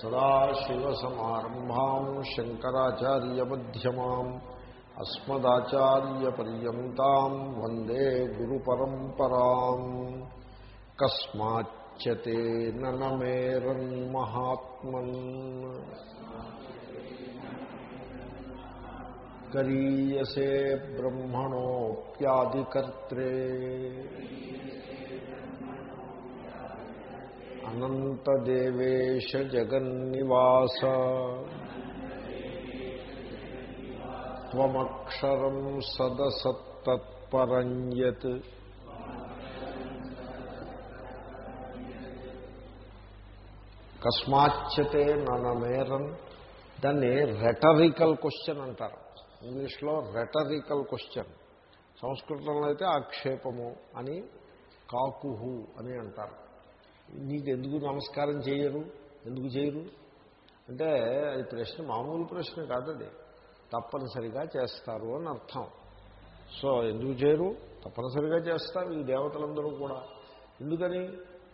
సదాశివసమారంభాం శంకరాచార్యమ్యమాం అస్మదాచార్యపర్యంతం వందే గురు పరంపరాం కస్మాచ్చతే ననమేరన్మహాత్మన్ గరీయసే బ్రహ్మణోప్యాదికర్త్రే అనంతదేవేశ జగన్నివాస. త్వమక్షరం సదసత్తత్పరంయత్. కస్మాచ్యతే ననమేరన్ దాన్ని rhetorical question అంటారు. ఇంగ్లీష్లో రెటరికల్ క్వశ్చన్ సంస్కృతంలో అయితే ఆక్షేపము అని కాకుహు అని అంటారు. నీకు ఎందుకు నమస్కారం చేయరు? ఎందుకు చేయరు? అంటే అది ప్రశ్న మామూలు ప్రశ్న కాదది. తప్పనిసరిగా చేస్తారు అని అర్థం. సో ఎందుకు చేయరు? తప్పనిసరిగా చేస్తారు ఈ దేవతలందరూ కూడా. ఎందుకని?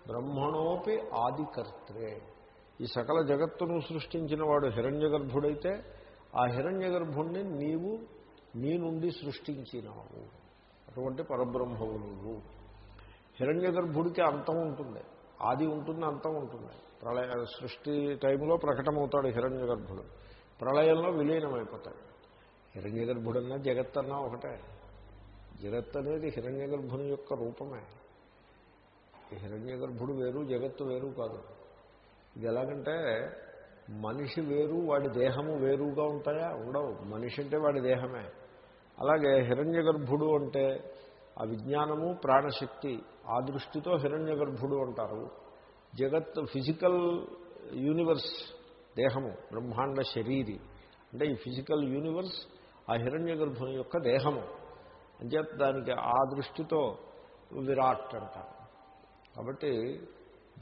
బ్రహ్మణోపి ఆదికర్త్రే. ఈ సకల జగత్తును సృష్టించిన వాడు హిరణ్య గర్భుడైతే ఆ హిరణ్య గర్భుణ్ణి నీవు నీ నుండి సృష్టించినావు. అటువంటి పరబ్రహ్మవు నువ్వు. హిరణ్య గర్భుడికి అంతం ఉంటుంది. ఆది ఉంటుంది అంతం ఉంటుంది. ప్రళయ సృష్టి టైంలో ప్రకటమవుతాడు హిరణ్య గర్భుడు. ప్రళయంలో విలీనమైపోతాడు. హిరణ్య గర్భుడన్నా జగత్తన్నా ఒకటే. జగత్ అనేది హిరణ్య గర్భుని యొక్క రూపమే. హిరణ్య గర్భుడు వేరు జగత్తు వేరు కాదు. ఇది ఎలాగంటే మనిషి వేరు వాడి దేహము వేరుగా ఉంటాయా? ఉండవు. మనిషి అంటే వాడి దేహమే. అలాగే హిరణ్య గర్భుడు అంటే ఆ విజ్ఞానము ప్రాణశక్తి ఆ దృష్టితో హిరణ్య గర్భుడు అంటారు. జగత్ ఫిజికల్ యూనివర్స్ దేహము బ్రహ్మాండ శరీరి. అంటే ఈ ఫిజికల్ యూనివర్స్ ఆ హిరణ్య గర్భుని యొక్క దేహము. అంచేత దానికి ఆ దృష్టితో విరాట్ అంటారు. కాబట్టి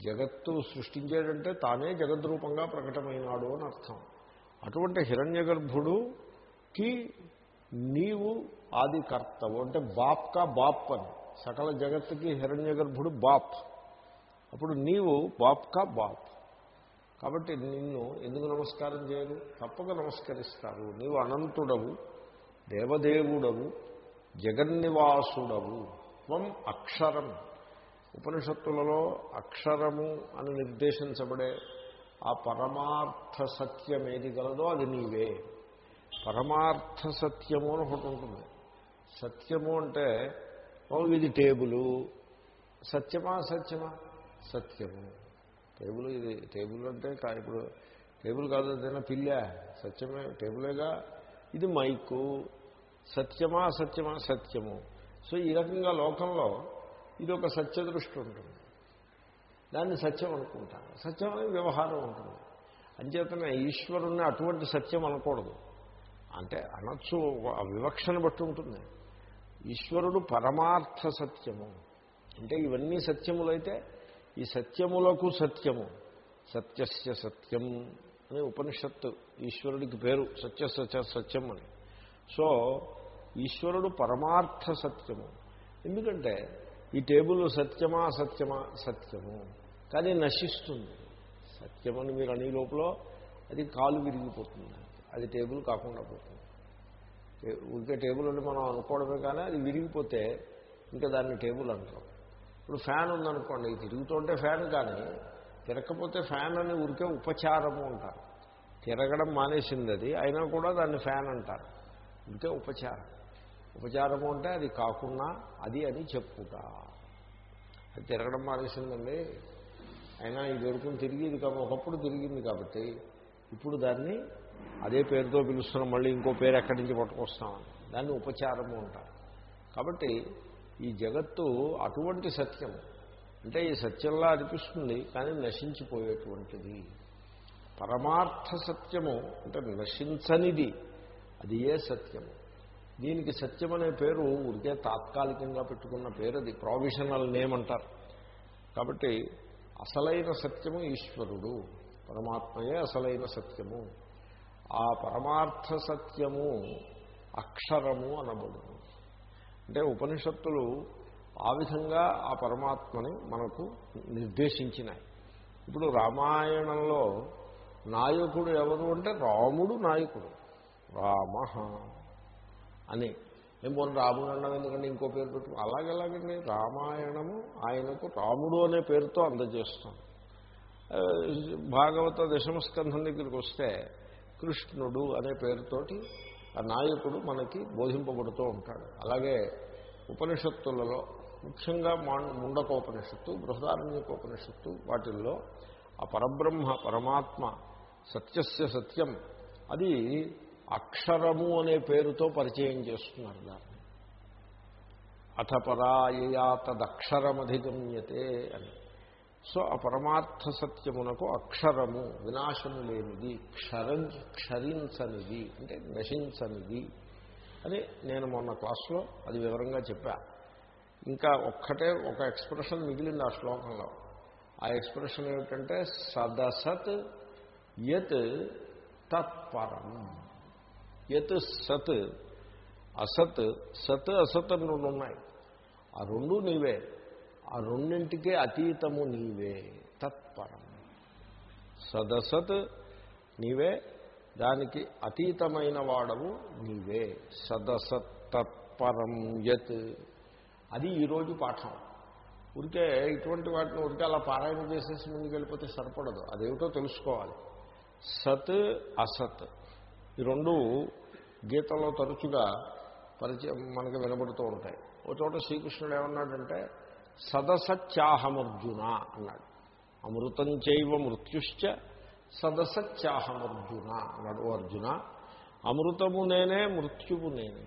జగత్తు సృష్టించేటంటే తానే జగద్రూపంగా ప్రకటమైనాడు అని అర్థం. అటువంటి హిరణ్య గర్భుడుకి నీవు ఆది కర్తవు అంటే బాప్కా బాప్ అని. సకల జగత్తుకి హిరణ్య గర్భుడు బాప్. అప్పుడు నీవు బాప్కా బాప్. కాబట్టి నిన్ను ఎందుకు నమస్కారం చేయరు తప్పక నమస్కరిస్తారు. నీవు అనంతుడవు దేవదేవుడవు జగన్నివాసుడవు. త్వం అక్షరం. ఉపనిషత్తులలో అక్షరము అని నిర్దేశించబడే ఆ పరమార్థ సత్యం ఏది గలదో అది నీవే. పరమార్థ సత్యము అని ఒకటి ఉంటుంది. సత్యము అంటే ఇది టేబులు సత్యమా సత్యమా సత్యము. టేబుల్ ఇది టేబుల్ అంటే ఇప్పుడు టేబుల్ కాదు ఏదైనా పిల్ల సత్యమే టేబులేగా ఇది మైకు సత్యమా సత్యమా సత్యము. సో ఈ రకంగా లోకంలో ఇది ఒక సత్య దృష్టి ఉంటుంది. దాన్ని సత్యం అనుకుంటాను సత్యం అనేది వ్యవహారం ఉంటుంది. అంచేతనే ఈశ్వరుణ్ణి అటువంటి సత్యం అనకూడదు. అంటే అనొచ్చు ఆ వివక్షను బట్టి ఉంటుంది. ఈశ్వరుడు పరమార్థ సత్యము. అంటే ఇవన్నీ సత్యములైతే ఈ సత్యములకు సత్యము. సత్యస్య సత్యం అని ఉపనిషత్తు ఈశ్వరుడికి పేరు సత్య సత్య సత్యం అని. సో ఈశ్వరుడు పరమార్థ సత్యము. ఎందుకంటే ఈ టేబుల్ సత్యమా సత్యమా సత్యము. కానీ నశిస్తుంది. సత్యమని మీరు అనే లోపల అది కాలు విరిగిపోతుంది. అది టేబుల్ కాకుండా పోతుంది. ఊరికే టేబుల్ అని మనం అనుకోవడమే కానీ అది విరిగిపోతే ఇంకా దాన్ని టేబుల్ అంటాం. ఇప్పుడు ఫ్యాన్ ఉందనుకోండి తిరుగుతుంటే ఫ్యాన్ కానీ తిరగకపోతే ఫ్యాన్ అని ఊరికే ఉపచారము అంటారు. తిరగడం మానేసింది అది అయినా కూడా దాన్ని ఫ్యాన్ అంటారు. ఊరికే ఉపచారం. ఉపచారము అంటే అది కాకుండా అది అని చెప్పుకుంటా అది తిరగడం మానేసిందండి అయినా ఇది వరకు తిరిగి ఇది ఒకప్పుడు తిరిగింది కాబట్టి ఇప్పుడు దాన్ని అదే పేరుతో పిలుస్తున్నాం మళ్ళీ ఇంకో పేరు ఎక్కడి నుంచి పట్టుకొస్తామని దాన్ని ఉపచారము అంటారు. కాబట్టి ఈ జగత్తు అటువంటి సత్యం అంటే ఈ సత్యంలా అనిపిస్తుంది కానీ నశించిపోయేటువంటిది. పరమార్థ సత్యము అంటే నశించనిది అది ఏ సత్యము? దీనికి సత్యం అనే పేరు ఉడికే తాత్కాలికంగా పెట్టుకున్న పేరు అది ప్రావిషనల్ నేమ్ అంటారు. కాబట్టి అసలైన సత్యము ఈశ్వరుడు పరమాత్మయే అసలైన సత్యము. ఆ పరమార్థ సత్యము అక్షరము అనబడును అంటే ఉపనిషత్తులు ఆ విధంగా ఆ పరమాత్మని మనకు నిర్దేశించినాయి. ఇప్పుడు రామాయణంలో నాయకుడు ఎవరు అంటే రాముడు నాయకుడు. రామ అని. నేను పోనీ రాముడు అన్నాం ఎందుకంటే ఇంకో పేరు పెట్టు అలాగెలాగండి రామాయణము ఆయనకు రాముడు అనే పేరుతో అందజేస్తాం. భాగవత దశమస్కంధం దగ్గరికి వస్తే కృష్ణుడు అనే పేరుతోటి ఆ నాయకుడు మనకి బోధింపబడుతూ ఉంటాడు. అలాగే ఉపనిషత్తులలో ముఖ్యంగా ముండకోపనిషత్తు బృహదారణ్యకోపనిషత్తు వాటిల్లో ఆ పరబ్రహ్మ పరమాత్మ సత్యస్య సత్యం అది అక్షరము అనే పేరుతో పరిచయం చేస్తున్నారు దాన్ని. అథ పరాయయా తదక్షరమధిగమ్యతే అని. సో ఆ పరమార్థ సత్యమునకు అక్షరము వినాశము లేనిది క్షరం క్షరించనిది అంటే నశించనిది అని నేను మొన్న క్లాస్లో అది వివరంగా చెప్పా. ఇంకా ఒక్కటే ఒక ఎక్స్ప్రెషన్ మిగిలింది ఆ శ్లోకంలో. ఆ ఎక్స్ప్రెషన్ ఏమిటంటే సదసత్ యత్ తత్పరం. యత్ సత్ అసత్ సత్ అసత్ అని రెండు ఉన్నాయి. ఆ రెండు నీవే. ఆ రెండింటికే అతీతము నీవే తత్పరం. సదసత్ నీవే దానికి అతీతమైన వాడవు నీవే. సదసత్ తత్పరం యత్. అది ఈరోజు పాఠం. ఉరికే ఇటువంటి వాటిని ఉరికే అలా పారాయణ చేసేసి ముందుకు వెళ్ళిపోతే సరిపడదు. అదేమిటో తెలుసుకోవాలి. సత్ అసత్. ఈ రెండు గీతలో తరచుగా పరిచయం మనకు వినబడుతూ ఉంటాయి. ఒక చోట శ్రీకృష్ణుడు ఏమన్నాడంటే సదసత్యాహమర్జున అన్నాడు. అమృతం చైవ మృత్యుశ్చ సదసత్యాహమర్జున అన్నాడు. ఓ అర్జున అమృతము నేనే మృత్యువు నేనే.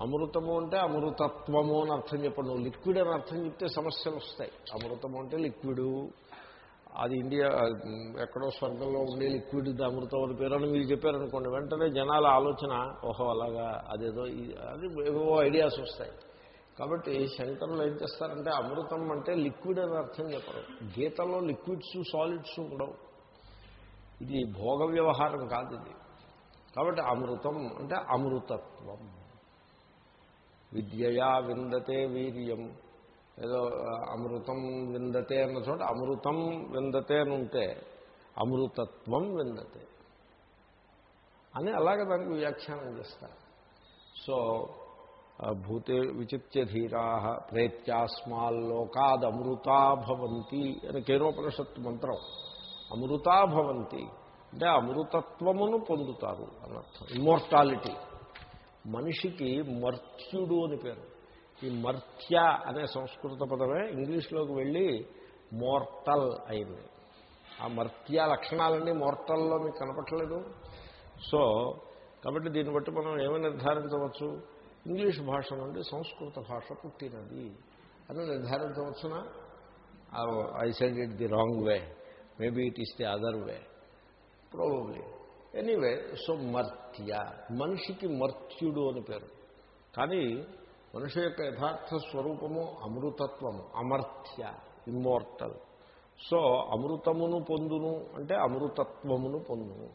అమృతము అంటే అమృతత్వము అని అర్థం చెప్పండి. నువ్వు లిక్విడ్ అని అర్థం చెప్తే సమస్యలు వస్తాయి. అమృతము అంటే లిక్విడు. అది ఇండియా ఎక్కడో స్వర్గంలో ఉండే లిక్విడ్ ఇది అమృతం అని పేరు అని మీరు చెప్పారనుకోండి వెంటనే జనాల ఆలోచన ఓహో అలాగా అదేదో అది ఏవో ఐడియాస్ వస్తాయి. కాబట్టి శంకరులు ఏం చేస్తారంటే అమృతం అంటే లిక్విడ్ అని అర్థం చెప్పరు. గీతలో లిక్విడ్స్ సాలిడ్స్ ఉండవు. ఇది భోగ వ్యవహారం కాదు ఇది. కాబట్టి అమృతం అంటే అమృతత్వం. విద్యయా విందతే వీర్యం. ఏదో అమృతం విందతే అన్న చోట అమృతం విందతే అని ఉంటే అమృతత్వం విందతే అని అలాగే దానికి వ్యాఖ్యానం చేస్తారు. సో భూతే విచిత్యధీరా ప్రేత్యాస్మాల్లోకాదమృతా భవంతి అని కేనోపనిషత్తు మంత్రం. అమృతా భవంతి అంటే అమృతత్వమును పొందుతారు అనర్థం. ఇమ్మోర్టాలిటీ మనిషికి మర్త్యుడు అని పేరు. ఈ మర్త్య అనే సంస్కృత పదమే ఇంగ్లీష్లోకి వెళ్ళి మోర్టల్ అయింది. ఆ మర్త్య లక్షణాలన్నీ మోర్టల్లో మీకు కనపట్లేదు సో కాబట్టి దీన్ని బట్టి మనం ఏమి నిర్ధారించవచ్చు? ఇంగ్లీష్ భాష నుండి సంస్కృత భాష పుట్టినది. అని నిర్ధారించవచ్చున I said it the wrong way maybe it is the other way probably anyway so మర్త్య మనిషికి మర్త్యుడు అని పేరు. కానీ మనిషి యొక్క యథార్థ స్వరూపము అమృతత్వము. అమర్త్య. ఇమ్మోర్టల్ సో అమృతమును పొందును అంటే అమృతత్వమును పొందును.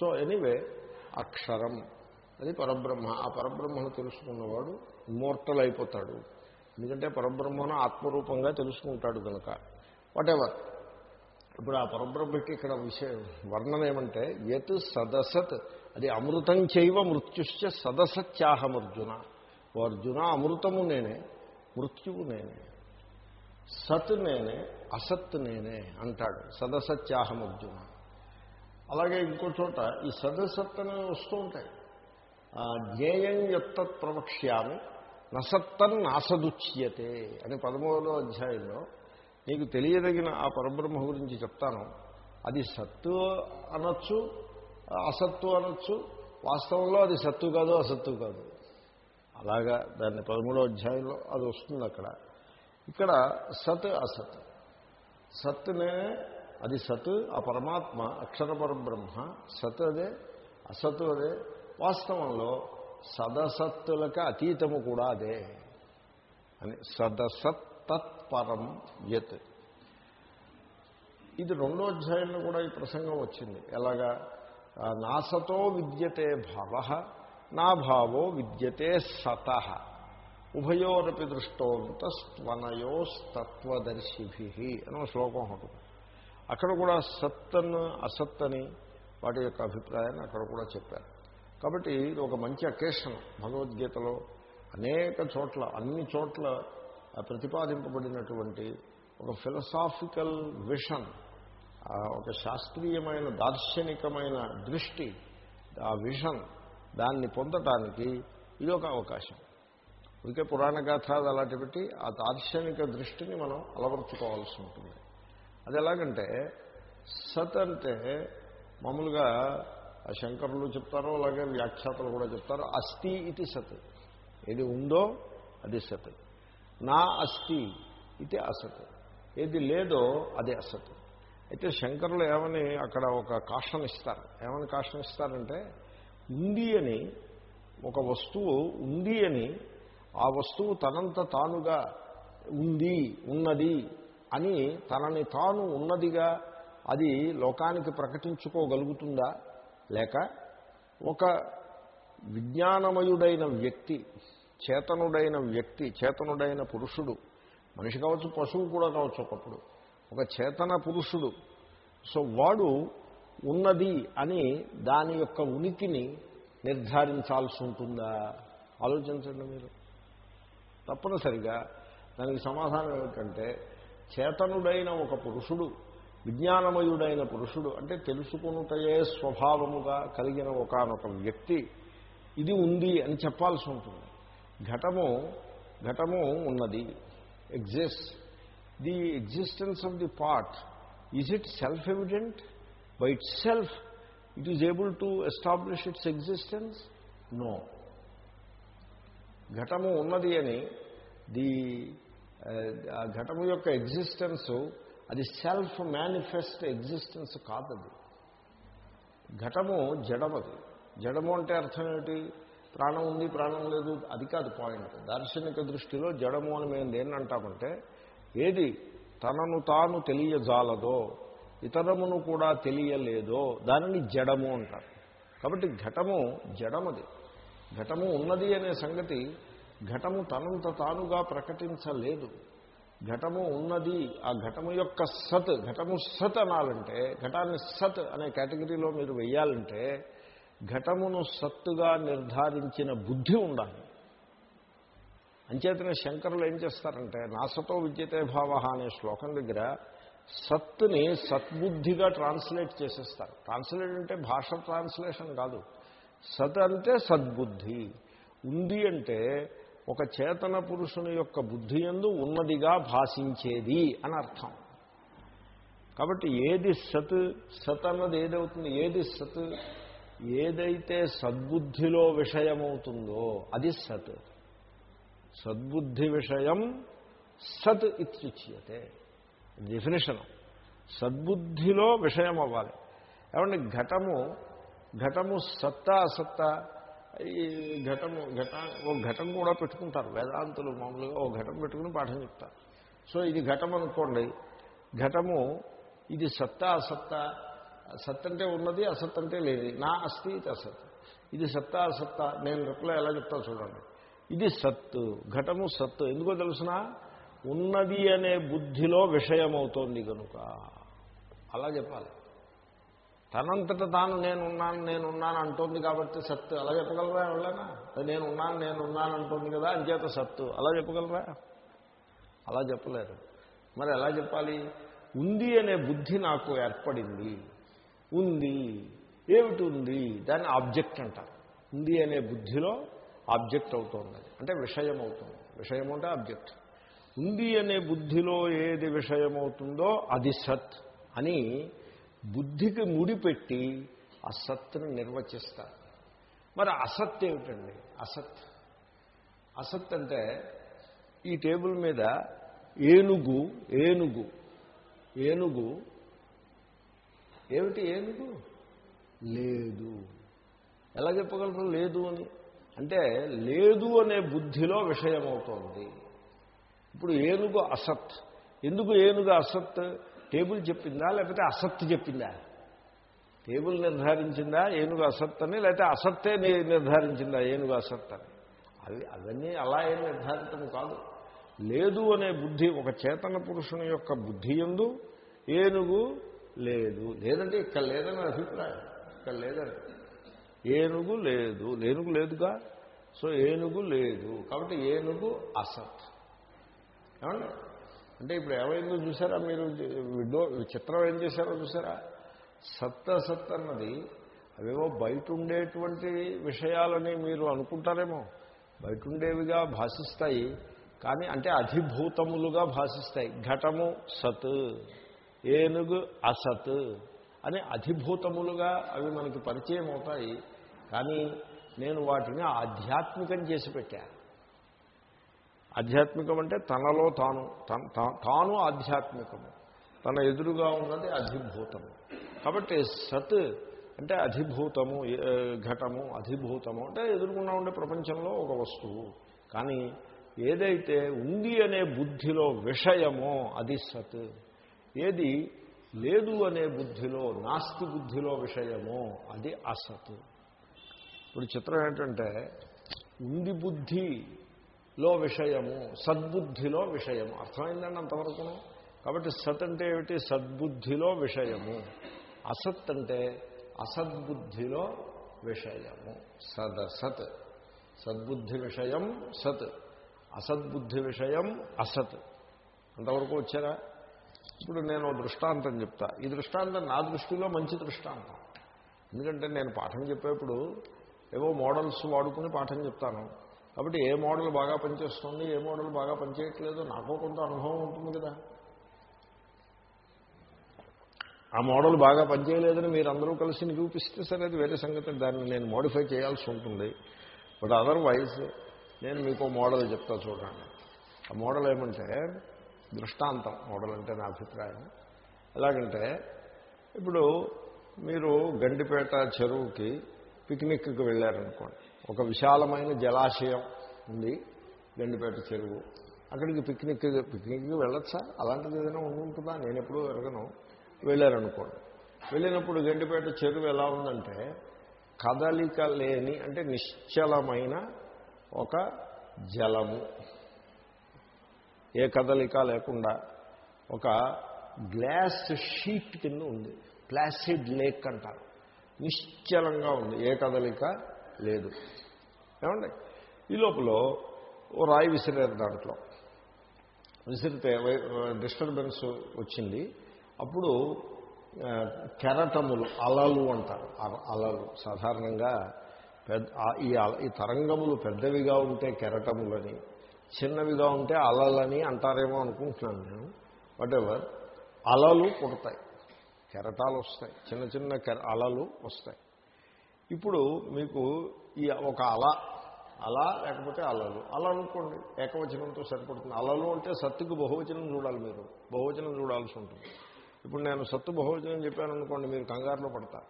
సో ఎనీవే అక్షరం. అది పరబ్రహ్మ. ఆ పరబ్రహ్మను తెలుసుకున్నవాడు ఇమ్మోర్టల్ అయిపోతాడు. ఎందుకంటే పరబ్రహ్మను ఆత్మరూపంగా తెలుసుకుంటాడు కనుక వాటెవర్ ఇప్పుడు ఆ పరబ్రహ్మకి ఇక్కడ విషయం వర్ణన ఏమంటే యత్ సదసత్. అది అమృతం చైవ మృత్యుశ్చ సదసత్యాహమర్జున. ఓ అర్జున అమృతము నేనే మృత్యువు నేనే. సత్ నేనే అసత్ నేనే అంటాడు సదసత్యాహమర్జున. అలాగే ఇంకో చోట ఈ సదసత్ అనేవి వస్తూ ఉంటాయి. జ్ఞేయం ఎత్తత్ ప్రవక్ష్యామి నసత్తన్ నాసదుచ్యతే అని పదమూడవ అధ్యాయంలో నీకు తెలియదగిన ఆ పరబ్రహ్మ గురించి చెప్తాను. అది సత్తు అనొచ్చు అసత్తు అనొచ్చు వాస్తవంలో అది సత్తు కాదు అసత్తు కాదు. అలాగా దాన్ని పదమూడో అధ్యాయంలో అది వస్తుంది అక్కడ. ఇక్కడ సత్ అసత్. సత్నే అది సత్ ఆ పరమాత్మ అక్షర పరబ్రహ్మ సత్ అదే అసత్ అదే వాస్తవంలో సదసత్తులకు అతీతము కూడా అదే అని సదసత్ తత్పరం యత్. ఇది రెండో అధ్యాయంలో కూడా ఈ ప్రసంగం వచ్చింది. ఎలాగా? నాసతో విద్యతే భావ నా భావో విద్యతే సత. ఉభయోరపి దృష్టోంతస్త్వనయోస్తత్వదర్శిభి అని శ్లోకం ఉంటుంది. అక్కడ కూడా సత్తను అసత్తని వాటి యొక్క అభిప్రాయాన్ని అక్కడ కూడా చెప్పారు. కాబట్టి ఇది ఒక మంచి అకేషన్ భగవద్గీతలో అనేక చోట్ల అన్ని చోట్ల ప్రతిపాదింపబడినటువంటి ఒక ఫిలసాఫికల్ విషన్ ఒక శాస్త్రీయమైన దార్శనికమైన దృష్టి ఆ విషన్ దాన్ని పొందటానికి ఇది ఒక అవకాశం. ఇంకే పురాణ గాథాలు అలాంటి పెట్టి ఆ దార్శనిక దృష్టిని మనం అలవర్చుకోవాల్సి ఉంటుంది. అది ఎలాగంటే సత్ అంటే మామూలుగా శంకరులు చెప్తారో అలాగే వ్యాఖ్యాతలు కూడా చెప్తారు అస్థి ఇది సత్. ఏది ఉందో అది సత్. నా అస్థి ఇది అసత్. ఏది లేదో అది అసత్. అయితే శంకరులు ఏమని అక్కడ ఒక కాషన్ ఇస్తారు? ఏమని కాషన్ ఇస్తారంటే ఉంది అని ఒక వస్తువు ఉంది అని ఆ వస్తువు తనంత తానుగా ఉంది ఉన్నది అని తనని తాను ఉన్నదిగా అది లోకానికి ప్రకటించుకోగలుగుతుందా? లేక ఒక విజ్ఞానమయుడైన వ్యక్తి చేతనుడైన వ్యక్తి చేతనుడైన పురుషుడు మనిషి కావచ్చు పశువు కూడా కావచ్చు ఒకప్పుడు ఒక చేతన పురుషుడు. సో వాడు ఉన్నది అని దాని యొక్క ఉనికిని నిర్ధారించాల్సి ఉంటుందా? ఆలోచించండి మీరు. తప్పనిసరిగా దానికి సమాధానం ఏమిటంటే చేతనుడైన ఒక పురుషుడు విజ్ఞానమయుడైన పురుషుడు అంటే తెలుసుకునుటయే స్వభావముగా కలిగిన ఒకనొక వ్యక్తి ఇది ఉంది అని చెప్పాల్సి ఉంటుంది. ఘటము ఘటము ఉన్నది exist the existence of the part is itself evident by itself it is able to establish its existence no ఘటము ఉన్నది అని ది uh, ఆ ఘటము యొక్క ఎగ్జిస్టెన్సు అది సెల్ఫ్ మేనిఫెస్ట్ ఎగ్జిస్టెన్స్ కాదది. ఘటము జడమది. జడము అంటే అర్థం ఏమిటి? ప్రాణం ఉంది ప్రాణం లేదు అది కాదు పాయింట్. దార్శనిక దృష్టిలో జడము అని మేము దేన్ని అంటామంటే ఏది తనను తాను తెలియజాలదో ఇతరమును కూడా తెలియలేదో దానిని జడము అంటారు. కాబట్టి ఘటము జడమది. ఘటము ఉన్నది అనే సంగతి ఘటము తనంత తానుగా ప్రకటించలేదు. ఘటము ఉన్నది ఆ ఘటము యొక్క సత్ ఘటము సత్ అనాలంటే ఘటాన్ని సత్ అనే కేటగిరీలో మీరు వెయ్యాలంటే ఘటమును సత్తుగా నిర్ధారించిన బుద్ధి ఉండాలి. అంచేతనే శంకరులు ఏం చేస్తారంటే నాసతో విద్యతే భావ అనే శ్లోకం దగ్గర సత్తుని సద్బుద్ధిగా ట్రాన్స్లేట్ చేసేస్తారు. ట్రాన్స్లేట్ అంటే భాష ట్రాన్స్లేషన్ కాదు. సత్ అంటే సద్బుద్ధి. ఉంది అంటే ఒక చేతన పురుషుని యొక్క బుద్ధి ఎందు ఉన్నదిగా భాషించేది అని అర్థం. కాబట్టి ఏది సత్ సత్ అన్నది ఏదవుతుంది? ఏది సత్? ఏదైతే సద్బుద్ధిలో విషయమవుతుందో అది సత్. సద్బుద్ధి విషయం సత్ ఇత్యుచ్యతే. డెఫినేషన్ సద్బుద్ధిలో విషయం అవ్వాలి ఏమంటే ఘటము ఘటము సత్తా అసత్తా? ఈ ఘటము ఘట ఓ ఘటం కూడా పెట్టుకుంటారు. వేదాంతులు మామూలుగా ఓ ఘటం పెట్టుకుని పాఠం చెప్తారు. సో ఇది ఘటం అనుకోండి. ఘటము ఇది సత్తా అసత్త. సత్ అంటే ఉన్నది అసత్ అంటే లేదు నా అస్థి ఇది అసత్. ఇది సత్తా అసత్త. నేను రిప్లై ఎలా చెప్తా చూడండి. ఇది సత్తు ఘటము సత్తు ఎందుకో తెలుసిన? ఉన్నది అనే బుద్ధిలో విషయమవుతోంది కనుక అలా చెప్పాలి. తనంతట తాను నేనున్నాను నేనున్నాను అంటోంది కాబట్టి సత్తు. అలా చెప్పగలరా ఎవరైనా? నేనున్నాను నేనున్నాను అంటోంది కదా అంచేత సత్తు. అలా చెప్పగలరా? అలా చెప్పలేరు. మరి ఎలా చెప్పాలి? ఉంది అనే బుద్ధి నాకు ఏర్పడింది. ఉంది. ఏమిటి ఉంది దాన్ని ఆబ్జెక్ట్ అంటారు. ఉంది అనే బుద్ధిలో ఆబ్జెక్ట్ అవుతుంది. అంటే విషయం అవుతుంది విషయం అంటే ఆబ్జెక్ట్. ఉంది అనే బుద్ధిలో ఏది విషయమవుతుందో అది సత్ అని బుద్ధికి ముడిపెట్టి అసత్తును నిర్వచిస్తారు. మరి అసత్ ఏమిటండి? అసత్. అసత్ అంటే ఈ టేబుల్ మీద ఏనుగు ఏనుగు ఏనుగు. ఏమిటి ఏనుగు? లేదు. ఎలా చెప్పగలరు లేదు అని? అంటే లేదు అనే బుద్ధిలో విషయమవుతోంది. ఇప్పుడు ఏనుగు అసత్. ఎందుకు ఏనుగు అసత్? టేబుల్ చెప్పిందా లేకపోతే అసత్ చెప్పిందా? టేబుల్ నిర్ధారించిందా? ఏనుగు అసత్ అని లేకపోతే అసత్తే నిర్ధారించిందా? ఏనుగు అసత్ అని. అవి అవన్నీ అలా ఏం నిర్ధారితం కాదు. లేదు అనే బుద్ధి ఒక చేతన పురుషుని యొక్క బుద్ధి ఎందు ఏనుగు లేదు. లేదంటే ఇక్కడ లేదని అభిప్రాయం. ఇక్కడ లేదని ఏనుగు లేదు. ఏనుగు లేదుగా? సో ఏనుగు లేదు. కాబట్టి ఏనుగు అసత్ ఏమండి? అంటే ఇప్పుడు ఏమైందో చూసారా మీరు? విడో చిత్రం ఏం చేశారో చూసారా? సత్త సత్ అన్నది అవేవో బయట ఉండేటువంటి విషయాలని మీరు అనుకుంటారేమో. బయట ఉండేవిగా భాషిస్తాయి కానీ అంటే అధిభూతములుగా భాషిస్తాయి. ఘటము సత్ ఏనుగు అసత్ అని అధిభూతములుగా అవి మనకి పరిచయం అవుతాయి. కానీ నేను వాటిని ఆధ్యాత్మికం చేసి పెట్టాను ఆధ్యాత్మికం అంటే తనలో తాను తాను ఆధ్యాత్మికము. తన ఎదురుగా ఉన్నది అధిభూతము. కాబట్టి సత్ అంటే అధిభూతము ఘటము అధిభూతము అంటే ఎదురుకుండా ఉండే ప్రపంచంలో ఒక వస్తువు. కానీ ఏదైతే ఉంది అనే బుద్ధిలో విషయమో అది సత్. ఏది లేదు అనే బుద్ధిలో నాస్తి బుద్ధిలో విషయమో అది అసత్. ఇప్పుడు చిత్రం ఏంటంటే ఉంది బుద్ధి లో విషయము సద్బుద్ధిలో విషయము. అర్థమైందండి అంతవరకును కాబట్టి సత్ అంటే ఏమిటి? సద్బుద్ధిలో విషయము. అసత్ అంటే అసద్బుద్ధిలో విషయము. సదసత్ సద్బుద్ధి విషయం సత్. అసద్బుద్ధి విషయం అసత్. అంతవరకు వచ్చారా? ఇప్పుడు నేను దృష్టాంతం చెప్తా. ఈ దృష్టాంతం నా దృష్టిలో మంచి దృష్టాంతం. ఎందుకంటే నేను పాఠం చెప్పేప్పుడు ఏవో మోడల్స్ వాడుకుని పాఠం చెప్తాను. కాబట్టి ఏ మోడల్ బాగా పనిచేస్తుంది ఏ మోడల్ బాగా పనిచేయట్లేదు నాకు కొంత అనుభవం ఉంటుంది కదా. ఆ మోడల్ బాగా పనిచేయలేదని మీరు అందరూ కలిసి నిరూపిస్తే సరే అది వేరే సంగతి. దాన్ని నేను మోడిఫై చేయాల్సి ఉంటుంది. బట్ అదర్వైజ్ నేను మీకు మోడల్ చెప్తా చూడండి. ఆ మోడల్ ఏమంటే దృష్టాంతం మోడల్ అంటే నా అభిప్రాయం. ఎలాగంటే ఇప్పుడు మీరు గండిపేట చెరువుకి పిక్నిక్కి వెళ్ళారనుకోండి. ఒక విశాలమైన జలాశయం ఉంది గండిపేట చెరువు. అక్కడికి పిక్నిక్ పిక్నిక్కి వెళ్ళొచ్చా? అలాంటిది ఏదైనా ఉంటుందా? నేను ఎప్పుడూ ఎరగను. వెళ్ళారనుకోండి. వెళ్ళినప్పుడు గండిపేట చెరువు ఎలా ఉందంటే కదలిక లేని అంటే నిశ్చలమైన ఒక జలము. ఏ కదలిక లేకుండా ఒక గ్లాస్ షీట్ కింద ఉంది. ప్లాసిడ్ లేక్ అంటారు. నిశ్చలంగా ఉంది. ఏ కదలిక? లేదు. ఏమండి? ఈ లోపల ఓ రాయి విసిరారు దాంట్లో. విసిరితే డిస్టర్బెన్స్ వచ్చింది. అప్పుడు కెరటములు అలలు అంటారు. అలలు. సాధారణంగా పెద్ద ఈ ఈ తరంగములు పెద్దవిగా ఉంటే కెరటములని చిన్నవిగా ఉంటే అలలని అంటారేమో అనుకుంటున్నాను నేను. వాటెవర్ అలలు పుడతాయి. కెరటాలు వస్తాయి. చిన్న చిన్న అలలు వస్తాయి. ఇప్పుడు మీకు ఈ ఒక అల అల లేకపోతే అలలు. అల అనుకోండి ఏకవచనంతో సరిపడుతుంది. అలలు అంటే సత్తుకు బహువచనం చూడాలి మీరు. బహువచనం చూడాల్సి ఉంటుంది. ఇప్పుడు నేను సత్తు బహువచనం చెప్పాను అనుకోండి మీరు కంగారులో పడతారు.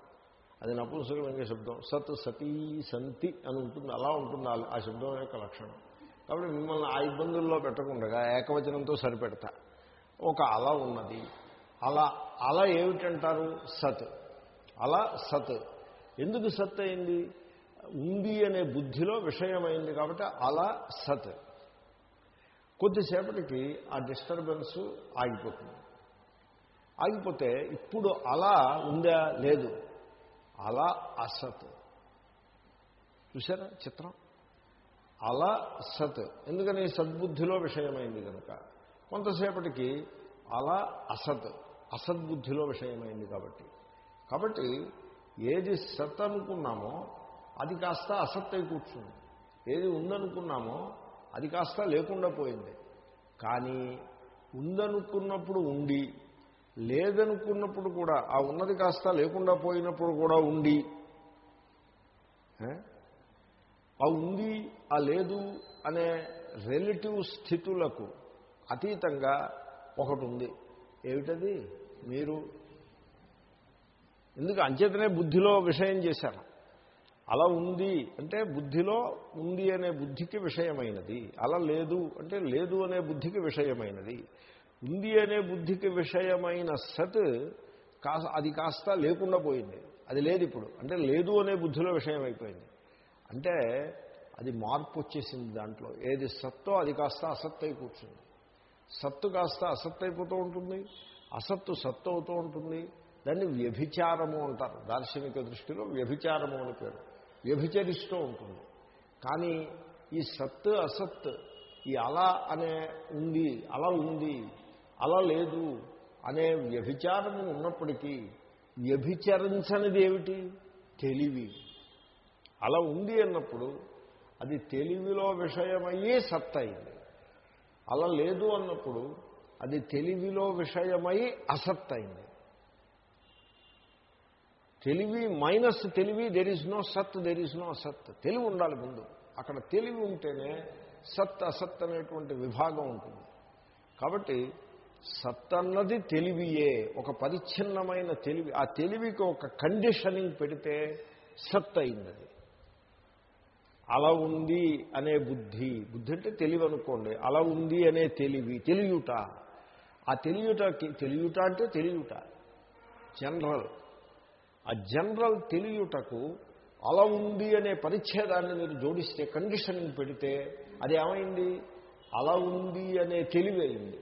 అది నపుంసకలింగ శబ్దం. సత్ సతీ సంతి అని ఉంటుంది. అలా ఉంటుంది ఆ శబ్దం యొక్క లక్షణం. కాబట్టి మిమ్మల్ని ఆ ఇబ్బందుల్లో పెట్టకుండా ఏకవచనంతో సరిపెడతా. ఒక అల ఉన్నది. అలా అల ఏమిటంటారు? సత్. అలా సత్. ఎందుకు సత్ అయింది ఉంది అనే బుద్ధిలో విషయమైంది కాబట్టి అలా సత్. కొద్దిసేపటికి ఆ డిస్టర్బెన్స్ ఆగిపోతుంది. ఆగిపోతే ఇప్పుడు అలా ఉందా? లేదు. అలా అసత్. చూసారా చిత్రం? అలా సత్. ఎందుకని? సద్బుద్ధిలో విషయమైంది కనుక. కొంతసేపటికి అలా అసత్. అసద్బుద్ధిలో విషయమైంది కాబట్టి. కాబట్టి ఏది సత్ అనుకున్నామో అది కాస్త అసత్ అయి కూర్చుంది. ఏది ఉందనుకున్నామో అది కాస్త లేకుండా పోయింది. కానీ ఉందనుకున్నప్పుడు ఉండి లేదనుకున్నప్పుడు కూడా ఆ ఉన్నది కాస్త లేకుండా పోయినప్పుడు కూడా ఉండి ఆ ఉంది ఆ లేదు అనే రిలేటివ్ స్థితులకు అతీతంగా ఒకటి ఉంది. ఏమిటది? మీరు ఎందుకు అంచేతనే బుద్ధిలో విషయం చేశారు. అలా ఉంది అంటే బుద్ధిలో ఉంది అనే బుద్ధికి విషయమైనది. అలా లేదు అంటే లేదు అనే బుద్ధికి విషయమైనది. ఉంది అనే బుద్ధికి విషయమైన సత్ కాస్త అది కాస్త లేకుండా పోయింది. అది లేదు ఇప్పుడు. అంటే లేదు అనే బుద్ధిలో విషయం అయిపోయింది. అంటే అది మార్పు వచ్చేసింది దాంట్లో. ఏది సత్తో అది కాస్త అసత్ అయి కూర్చుంది. సత్తు కాస్త అసత్ అయిపోతూ ఉంటుంది. అసత్తు సత్తు అవుతూ ఉంటుంది. దాన్ని వ్యభిచారము అంటారు. దార్శనిక దృష్టిలో వ్యభిచారము అని పేరు. వ్యభిచరిస్తూ ఉంటుంది. కానీ ఈ సత్ అసత్ ఈ అల అనే ఉంది అల ఉంది అల లేదు అనే వ్యభిచారము ఉన్నప్పటికీ వ్యభిచరించనిది ఏమిటి? తెలివి. అలా ఉంది అన్నప్పుడు అది తెలివిలో విషయమయ్యే సత్ అయింది. అలా లేదు అన్నప్పుడు అది తెలివిలో విషయమై అసత్ అయింది. తెలివి మైనస్ తెలివి there is no sat there is no asat. తెలివి ఉండాలి ముందు. అక్కడ తెలివి ఉంటేనే సత్ అసత్ అనేటువంటి విభాగం ఉంటుంది. కాబట్టి సత్ అన్నది తెలివియే ఒక పరిచ్ఛిన్నమైన తెలివి. ఆ తెలివికి ఒక కండిషనింగ్ పెడితే సత్ అయింది అది అలా ఉంది అనే బుద్ధి. బుద్ధి అంటే తెలివి అనుకోండి. అలా ఉంది అనే తెలివి తెలియుట. ఆ తెలియుటకి తెలియుట అంటే తెలియుట. జనరల్. ఆ జనరల్ తెలియుటకు అలా ఉంది అనే పరిచ్ఛేదాన్ని మీరు జోడిస్తే కండిషనింగ్ పెడితే అది ఏమైంది? అలా ఉంది అనే తెలివి అయింది.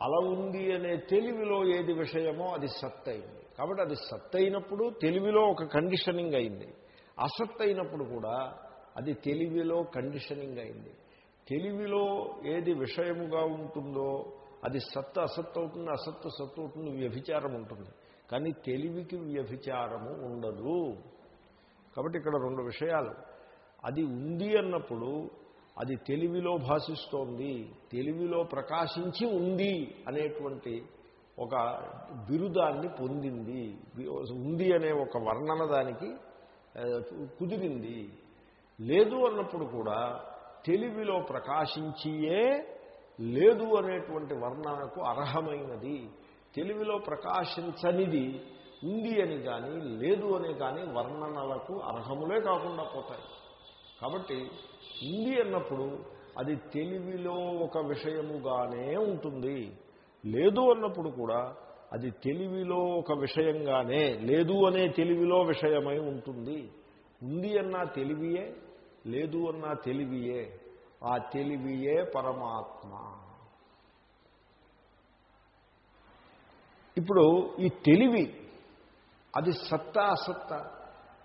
అలా ఉంది అనే తెలివిలో ఏది విషయమో అది సత్ అయింది. కాబట్టి అది సత్ అయినప్పుడు తెలివిలో ఒక కండిషనింగ్ అయింది. అసత్ అయినప్పుడు కూడా అది తెలివిలో కండిషనింగ్ అయింది. తెలివిలో ఏది విషయముగా ఉంటుందో అది సత్తు అసత్ అవుతుంది అసత్తు సత్తు అవుతుంది వ్యభిచారం ఉంటుంది. కానీ తెలివికి వ్యభిచారము ఉండదు. కాబట్టి ఇక్కడ రెండు విషయాలు. అది ఉంది అన్నప్పుడు అది తెలివిలో భాషిస్తోంది తెలివిలో ప్రకాశించి ఉంది అనేటువంటి ఒక బిరుదాన్ని పొందింది. ఉంది అనే ఒక వర్ణన దానికి కుదిరింది. లేదు అన్నప్పుడు కూడా తెలివిలో ప్రకాశించియే లేదు అనేటువంటి వర్ణనకు అర్హమైనది. తెలివిలో ప్రకాశించనిది ఉంది అని కానీ లేదు అని కానీ వర్ణనలకు అర్హములే కాకుండా పోతాయి. కాబట్టి ఉంది అన్నప్పుడు అది తెలివిలో ఒక విషయముగానే ఉంటుంది. లేదు అన్నప్పుడు కూడా అది తెలివిలో ఒక విషయంగానే లేదు అనే తెలివిలో విషయమై ఉంటుంది. ఉంది అన్నా తెలివియే లేదు అన్నా తెలివియే ఆ తెలివియే పరమాత్మ. ఇప్పుడు ఈ తెలివి అది సత్త అసత్త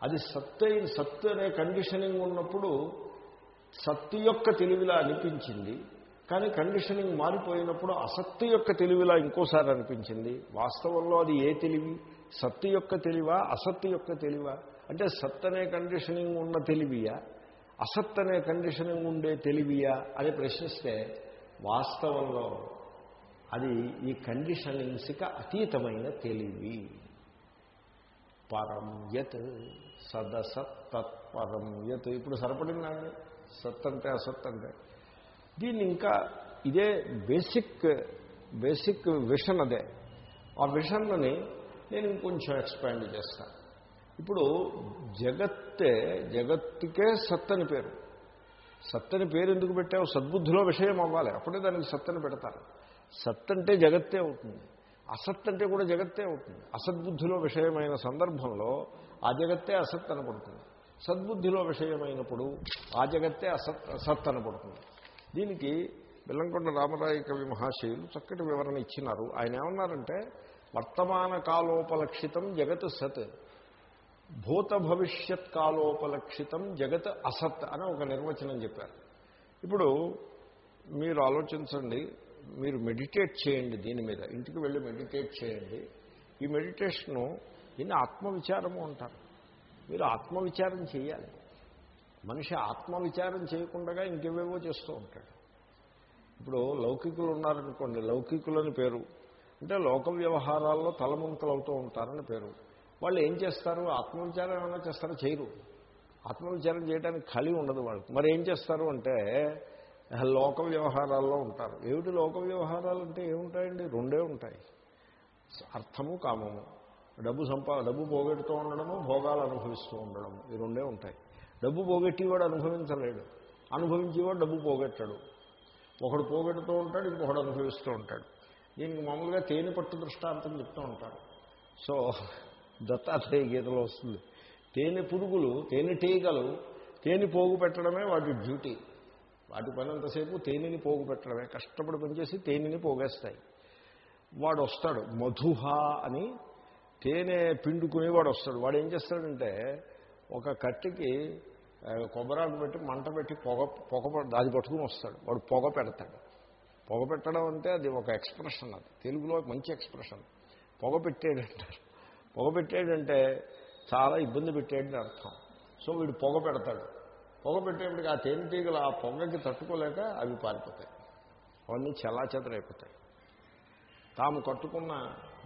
అది సత్తైన సత్తు అనే కండిషనింగ్ ఉన్నప్పుడు సత్తు యొక్క తెలివిలా అనిపించింది కానీ కండిషనింగ్ మారిపోయినప్పుడు అసత్తు యొక్క తెలివిలా ఇంకోసారి అనిపించింది. వాస్తవంలో అది ఏ తెలివి? సత్తు యొక్క తెలివా? అసత్తు యొక్క తెలివా? అంటే సత్ అనే కండిషనింగ్ ఉన్న తెలివియా? అసత్ అనే కండిషనింగ్ ఉండే తెలివియా? అని ప్రశ్నిస్తే వాస్తవంలో అది ఈ కండిషనింగ్స్కి అతీతమైన తెలివి. పరం యత్ సదసత్ తత్పరం యత్. ఇప్పుడు సరిపడిందండి సత్ అంటే అసత్ అంటే దీన్ని ఇంకా ఇదే బేసిక్ బేసిక్ విషన్ అదే. ఆ విషన్ని నేను ఇంకొంచెం ఎక్స్పాండ్ చేస్తాను ఇప్పుడు జగత్తే జగత్తుకే సత్ అని పేరు. సత్ అని పేరు ఎందుకు పెట్టావు? సద్బుద్ధిలో విషయం అవ్వాలి. అప్పుడే దానికి సత్ అని పెడతారు. సత్ అంటే జగత్తే అవుతుంది. అసత్ అంటే కూడా జగత్తే అవుతుంది. అసద్బుద్ధిలో విషయమైన సందర్భంలో ఆ జగత్తే అసత్ అనపడుతుంది సద్బుద్ధిలో విషయమైనప్పుడు ఆ జగత్తే అసత్ అసత్ అనపడుతుంది దీనికి బెల్లంకొండ రామరాయ కవి మహాశయులు చక్కటి వివరణ ఇచ్చినారు. ఆయన ఏమన్నారంటే వర్తమాన కాలోపలక్షితం జగత్ సత్ భూత భవిష్యత్ కాలోపలక్షితం జగత్ అసత్ అని ఒక నిర్వచనం చెప్పారు. ఇప్పుడు మీరు ఆలోచించండి మీరు మెడిటేట్ చేయండి దీని మీద. ఇంటికి వెళ్ళి మెడిటేట్ చేయండి. ఈ మెడిటేషను దీన్ని ఆత్మవిచారము అంటారు. మీరు ఆత్మవిచారం చేయాలి. మనిషి ఆత్మవిచారం చేయకుండా ఇంకేవేవో చేస్తూ ఉంటాడు. ఇప్పుడు లౌకికులు ఉన్నారనుకోండి లౌకికులని పేరు. అంటే లోక వ్యవహారాల్లో తలముంకలు అవుతూ ఉంటారని పేరు. వాళ్ళు ఏం చేస్తారు? ఆత్మవిచారం ఏమైనా చేస్తారో? చేయరు. ఆత్మవిచారం చేయడానికి ఖాళీ ఉండదు వాళ్ళకి. మరి ఏం చేస్తారు అంటే లోక వ్యవహారాల్లో ఉంటారు. ఏమిటి లోక వ్యవహారాలు అంటే ఏముంటాయండి? రెండే ఉంటాయి. అర్థము కామము. డబ్బు సంపా డబ్బు పోగొడుతూ ఉండడము భోగాలు అనుభవిస్తూ ఉండడము. ఈ రెండే ఉంటాయి. డబ్బు పోగొట్టేవాడు అనుభవించలేడు. అనుభవించేవాడు డబ్బు పోగొట్టాడు. ఒకడు పోగొడుతూ ఉంటాడు ఇంకొకడు అనుభవిస్తూ ఉంటాడు. దీనికి మామూలుగా తేనె పట్టు దృష్టాంతం చెప్తూ ఉంటారు. సో దత్తాత్రేయ గీతలో వస్తుంది. తేనె పురుగులు తేనెటీగలు తేనె పోగు పెట్టడమే వాటి డ్యూటీ. వాటి పనంతసేపు తేనెని పోగు పెట్టడమే. కష్టపడి పనిచేసి తేనెని పోగేస్తాయి. వాడు వస్తాడు మధుహ అని తేనె పిండుకునేవాడు వస్తాడు వాడు ఏం చేస్తాడంటే ఒక కట్టెకి ఆ, కొబ్బరాకు పెట్టి మంట పెట్టి పొగ పొగ ప- అది పట్టుకుని వస్తాడు. వాడు పొగ పెడతాడు. పొగ పెట్టడం అంటే అది ఒక ఎక్స్ప్రెషన్ అది. తెలుగులో మంచి ఎక్స్ప్రెషన్. పొగ పెట్టాడంటారు. పొగ పెట్టాడంటే చాలా ఇబ్బంది పెట్టాడని అర్థం. సో వీడు పొగ పెడతాడు. పొగ పెట్టేప్పటికి ఆ తేనెటీగలు ఆ పొగకి తట్టుకోలేక అవి పారిపోతాయి. అవన్నీ చెల్లాచెదరైపోతాయి తాము కట్టుకున్న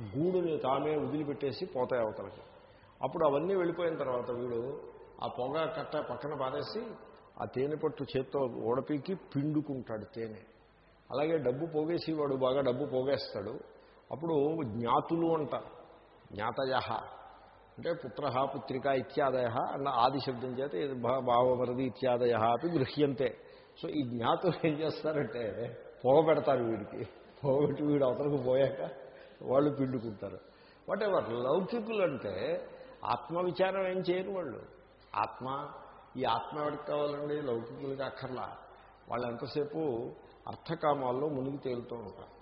గూడుని తామే వదిలిపెట్టేసి పోతాయి అవతలకి. అప్పుడు అవన్నీ వెళ్ళిపోయిన తర్వాత వీడు ఆ పొగ కట్ట పక్కన పారేసి ఆ తేనె పట్టు చేత్తో ఓడపీకి పిండుకుంటాడు తేనె. అలాగే డబ్బు పోగేసి వాడు బాగా డబ్బు పోగేస్తాడు. అప్పుడు జ్ఞాతులు అంటారు జ్ఞాతయ. అంటే పుత్ర పుత్రిక ఇత్యాదయ అన్న ఆది శబ్దం చేత ఇది భా- భావమరది ఇత్యాదయ అవి గృహ్యంతే. సో ఈ జ్ఞాతులు ఏం చేస్తారంటే పొగ పెడతారు వీడికి. పొగబెట్టి వీడు అవతలకు పోయాక వాళ్ళు పిండుకుంటారు. వాట్ ఎవర్ లౌకికులు అంటే ఆత్మవిచారం ఏం చేయరు వాళ్ళు. ఆత్మ ఈ ఆత్మ ఎవరికి కావాలండి? లౌకికులకి అక్కర్లా. వాళ్ళు ఎంతసేపు అర్థకామాల్లో మునిగి తేలుతూ ఉంటారు.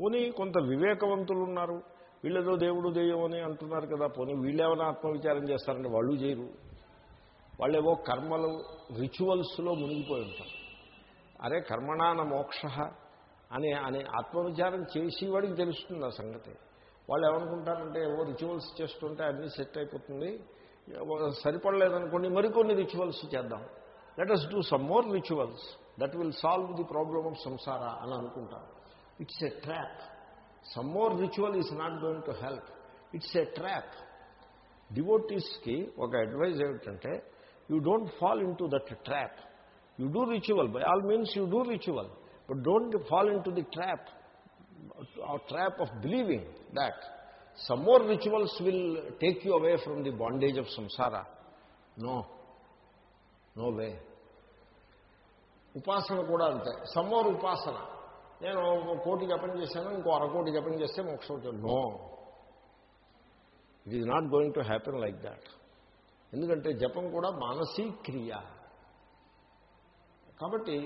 పోనీ కొంత వివేకవంతులు ఉన్నారు వీళ్ళేదో దేవుడు దెయ్యం అని అంటున్నారు కదా పోనీ వీళ్ళేమైనా ఆత్మవిచారం చేస్తారంటే వాళ్ళు చేయరు. వాళ్ళేవో కర్మలు రిచువల్స్లో మునిగిపోయి ఉంటారు. అరే కర్మణాన మోక్ష అని అని ఆత్మవిచారం చేసి వాడికి తెలుస్తుంది ఆ సంగతి. వాళ్ళు ఏమనుకుంటారంటే ఏవో రిచువల్స్ చేస్తుంటే అన్నీ సెట్ అయిపోతుంది. సరిపడలేదనుకోండి మరికొన్ని రిచువల్స్ చేద్దాం. Let us do some more rituals that will solve the problem of samsara అని అనుకుంటారు. It's a trap some more ritual is not going to help it's a trap డివోటీస్కి ఒక అడ్వైజ్ ఏమిటంటే you don't fall into that trap you do ritual by all means you do ritual but don't fall into the trap trap of believing that some more rituals will take you away from the bondage of samsara no no way ఉపాసన కూడా అంతే some more ఉపాసన నేను ఒక కోటి జపం చేశాను ఇంకో అరకోటి జపం చేస్తే మోక్షం వచ్చింది. No. It is not going to happen like that ఎందుకంటే జపం కూడా మానసీ క్రియ కాబట్టి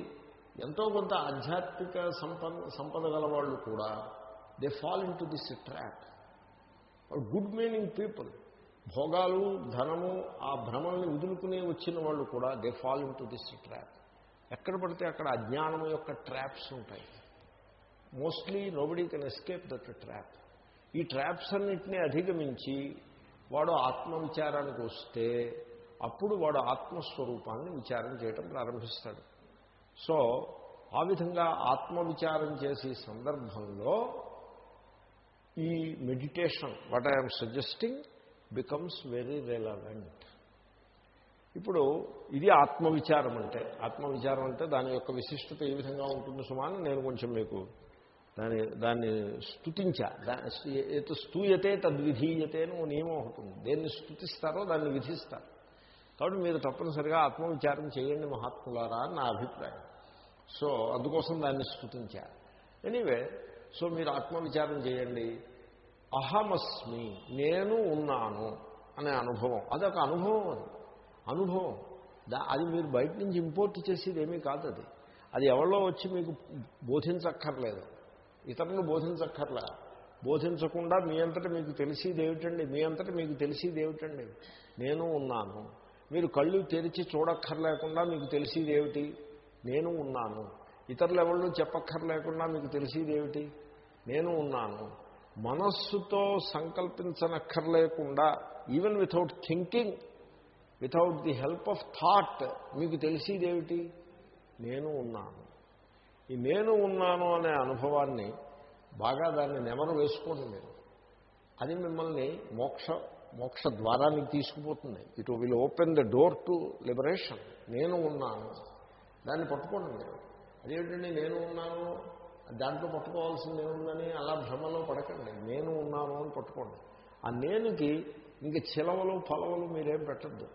ఎంతో కొంత ఆధ్యాత్మిక సంపద సంపద గల వాళ్ళు కూడా they fall into this trap good meaning people భోగాలు ధనము ఆ భ్రమల్ని వదులుకునే వచ్చిన వాళ్ళు కూడా they fall into this trap ఎక్కడ పడితే అక్కడ అజ్ఞానం యొక్క ట్రాప్స్ ఉంటాయి. Mostly nobody can escape that trap ఈ ట్రాప్స్ అన్నింటినీ అధిగమించి వాడు ఆత్మవిచారానికి వస్తే అప్పుడు వాడు ఆత్మస్వరూపాన్ని విచారం చేయటం ప్రారంభిస్తాడు. సో ఆ విధంగా ఆత్మవిచారం చేసే సందర్భంలో ఈ meditation what I'm suggesting becomes very relevant ఇప్పుడు ఇది ఆత్మవిచారం అంటే ఆత్మవిచారం అంటే దాని యొక్క విశిష్టత ఏ విధంగా ఉంటుంది సుమాని నేను కొంచెం మీకు దాని దాన్ని స్థుతించా దా- స్తూయతే తద్విధీయతే అని ఓ నియమం ఒకటి ఉంది. దేన్ని స్థుతిస్తారో దాన్ని విధిస్తారు. కాబట్టి మీరు తప్పనిసరిగా ఆత్మవిచారం చేయండి మహాత్ములారా అని నా అభిప్రాయం. సో అందుకోసం దాన్ని స్థుతించా ఎనీవే సో మీరు ఆత్మవిచారం చేయండి. అహమస్మి నేను ఉన్నాను అనే అనుభవం. అదొక అనుభవం అది. అనుభవం. దా అది మీరు బయట నుంచి ఇంపోర్ట్ చేసేది ఏమీ కాదు అది. అది ఎవరో వచ్చి మీకు బోధించక్కర్లేదు. ఇతరులను బోధించక్కర్లే. బోధించకుండా మీ అంతటి మీకు తెలిసేది ఏమిటండి? మీ అంతటి మీకు తెలిసేది ఏమిటండి? నేను ఉన్నాను. మీరు కళ్ళు తెరిచి చూడక్కర్లేకుండా మీకు తెలిసేది ఏమిటి? నేను ఉన్నాను. ఇతరులు ఎవళ్ళు చెప్పక్కర్లేకుండా మీకు తెలిసేది ఏమిటి? నేను ఉన్నాను. మనస్సుతో సంకల్పించనక్కర్లేకుండా even without thinking without the help of thought మీకు తెలిసేది ఏమిటి? నేను ఉన్నాను. ఈ నేను ఉన్నాను అనే అనుభవాన్ని బాగా దాన్ని నెమరు వేసుకోండి మీరు. అది మిమ్మల్ని మోక్ష మోక్ష ద్వారానికి తీసుకుపోతుంది. It will open the door to liberation నేను ఉన్నాను. దాన్ని పట్టుకోండి మీరు. అదేమిటండి? నేను ఉన్నాను. దాంట్లో పట్టుకోవాల్సింది ఏముందని అలా భ్రమలో పడకండి. నేను ఉన్నాను అని పట్టుకోండి. ఆ నేనుకి ఇంక చిలవలు పొలవలు మీరేం పెట్టద్దు.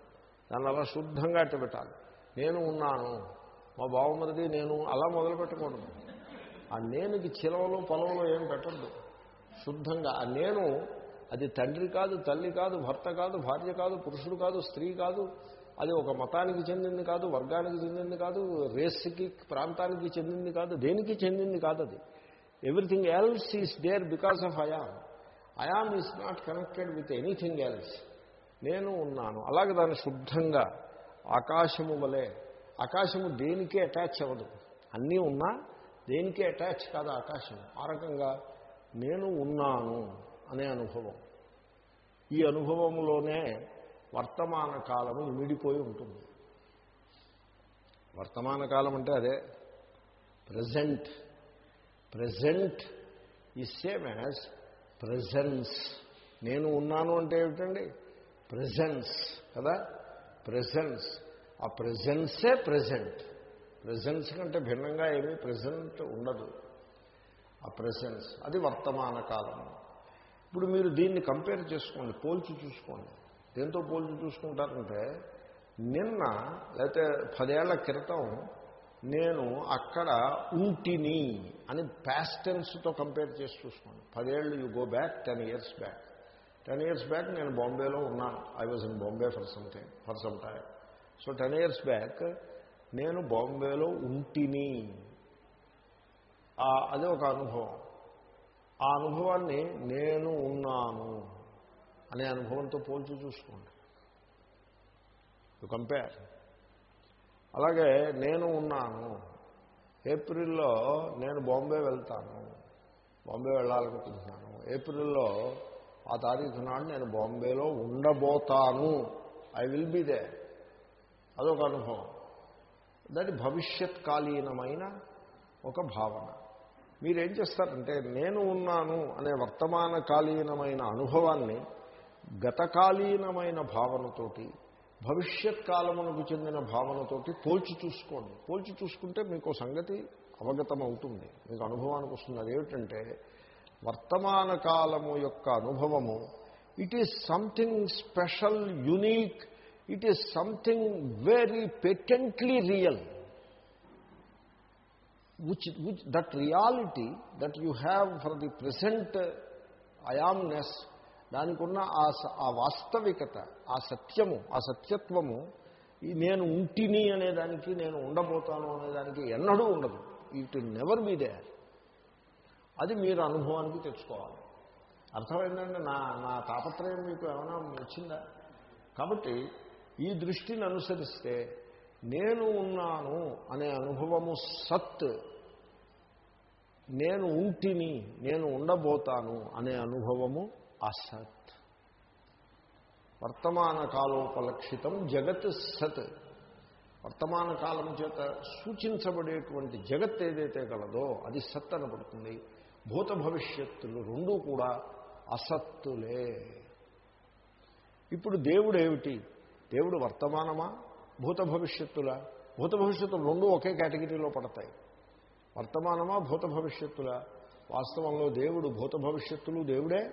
దాన్ని అలా శుద్ధంగా అట్టు పెట్టాలి నేను ఉన్నాను. మా బావమరిది నేను అలా మొదలు పెట్టకూడదు. ఆ నేనుకి చిలవలు పొలవలు ఏం పెట్టద్దు. శుద్ధంగా ఆ నేను అది తండ్రి కాదు తల్లి కాదు భర్త కాదు భార్య కాదు పురుషుడు కాదు స్త్రీ కాదు అది ఒక మతానికి చెందింది కాదు వర్గానికి చెందింది కాదు రేస్కి ప్రాంతానికి చెందింది కాదు దేనికి చెందింది కాదు అది. Everything else is there because of I am I am is not connected with anything else నేను ఉన్నాను. అలాగే దాన్ని శుద్ధంగా ఆకాశము వలె ఆకాశము దేనికి అటాచ్ అవ్వదు. అన్నీ ఉన్నా దేనికి అటాచ్ కాదు ఆకాశం. ఆ రకంగా నేను ఉన్నాను అనే అనుభవం. ఈ అనుభవంలోనే వర్తమాన కాలము ఇమిడిపోయి ఉంటుంది. వర్తమాన కాలం అంటే అదే present. Present is same as presence నేను ఉన్నాను అంటే ఏమిటండి? ప్రజెన్స్ కదా? ప్రజెన్స్. ఆ ప్రజెన్సే ప్రజెంట్. ప్రజెన్స్ కంటే భిన్నంగా ఏమీ ప్రజెంట్ ఉండదు. ఆ ప్రజెన్స్ అది వర్తమాన కాలం. ఇప్పుడు మీరు దీన్ని కంపేర్ చేసుకోండి పోల్చి చూసుకోండి. దేంతో పోల్చి చూసుకుంటారంటే నిన్న లేకపోతే పదేళ్ళ క్రితం నేను అక్కడ ఉంటిని అని ప్యాస్టెన్స్తో కంపేర్ చేసి చూసుకోండి. పదేళ్ళు you go back ten years back ten years back నేను బాంబేలో ఉన్నాను. I was in Bombay for something for some time so ten years back నేను బాంబేలో ఉంటిని. అదే ఒక అనుభవం. ఆ అనుభవాన్ని నేను ఉన్నాను అనే అనుభవంతో పోల్చి చూసుకోండి. కంపేర్ అలాగే నేను ఉన్నాను. ఏప్రిల్లో నేను బాంబే వెళ్తాను. బాంబే వెళ్ళాలనుకుంటున్నాను. ఏప్రిల్లో ఆ తారీఖు నాడు నేను బాంబేలో ఉండబోతాను. ఐ విల్ బి దే అదొక అనుభవం. దాని భవిష్యత్కాలీనమైన ఒక భావన. మీరేం చేస్తారంటే నేను ఉన్నాను అనే వర్తమానకాలీనమైన అనుభవాన్ని గతకాలీనమైన భావనతోటి భవిష్యత్ కాలమునకు చెందిన భావనతోటి పోల్చి చూసుకోండి. పోల్చి చూసుకుంటే మీకు సంగతి అవగతం అవుతుంది మీకు అనుభవానికి వస్తుంది. అదేమిటంటే వర్తమాన కాలము యొక్క అనుభవము it is something special unique it is something very patently real which, which that reality that you have for the present uh, I amness దానికున్న ఆ ఆ వాస్తవికత ఆ సత్యము ఆ సత్యత్వము నేను ఉంటిని అనేదానికి నేను ఉండబోతాను అనేదానికి ఎన్నడూ ఉండదు. ఇట్ నెవర్ బీ దేర్ అది మీరు అనుభవానికి తెచ్చుకోవాలి. అర్థమైందండి? నా నా తాపత్రయం మీకు ఏమైనా వచ్చిందా? కాబట్టి ఈ దృష్టిని అనుసరిస్తే నేను ఉన్నాను అనే అనుభవము సత్ నేను ఉంటిని నేను ఉండబోతాను అనే అనుభవము అసత్. వర్తమాన కాలోపలక్షితం జగత్ సత్. వర్తమాన కాలం చేత సూచించబడేటువంటి జగత్ ఏదైతే గలదో అది సత్ అనబడుతుంది. భూత భవిష్యత్తులు రెండూ కూడా అసత్తులే. ఇప్పుడు దేవుడు ఏమిటి దేవుడు వర్తమానమా? భూత భవిష్యత్తుల? భూత భవిష్యత్తులు రెండు ఒకే కేటగిరీలో పడతాయి. వర్తమానమా భూత భవిష్యత్తుల? వాస్తవంలో దేవుడు భూత భవిష్యత్తులు దేవుడే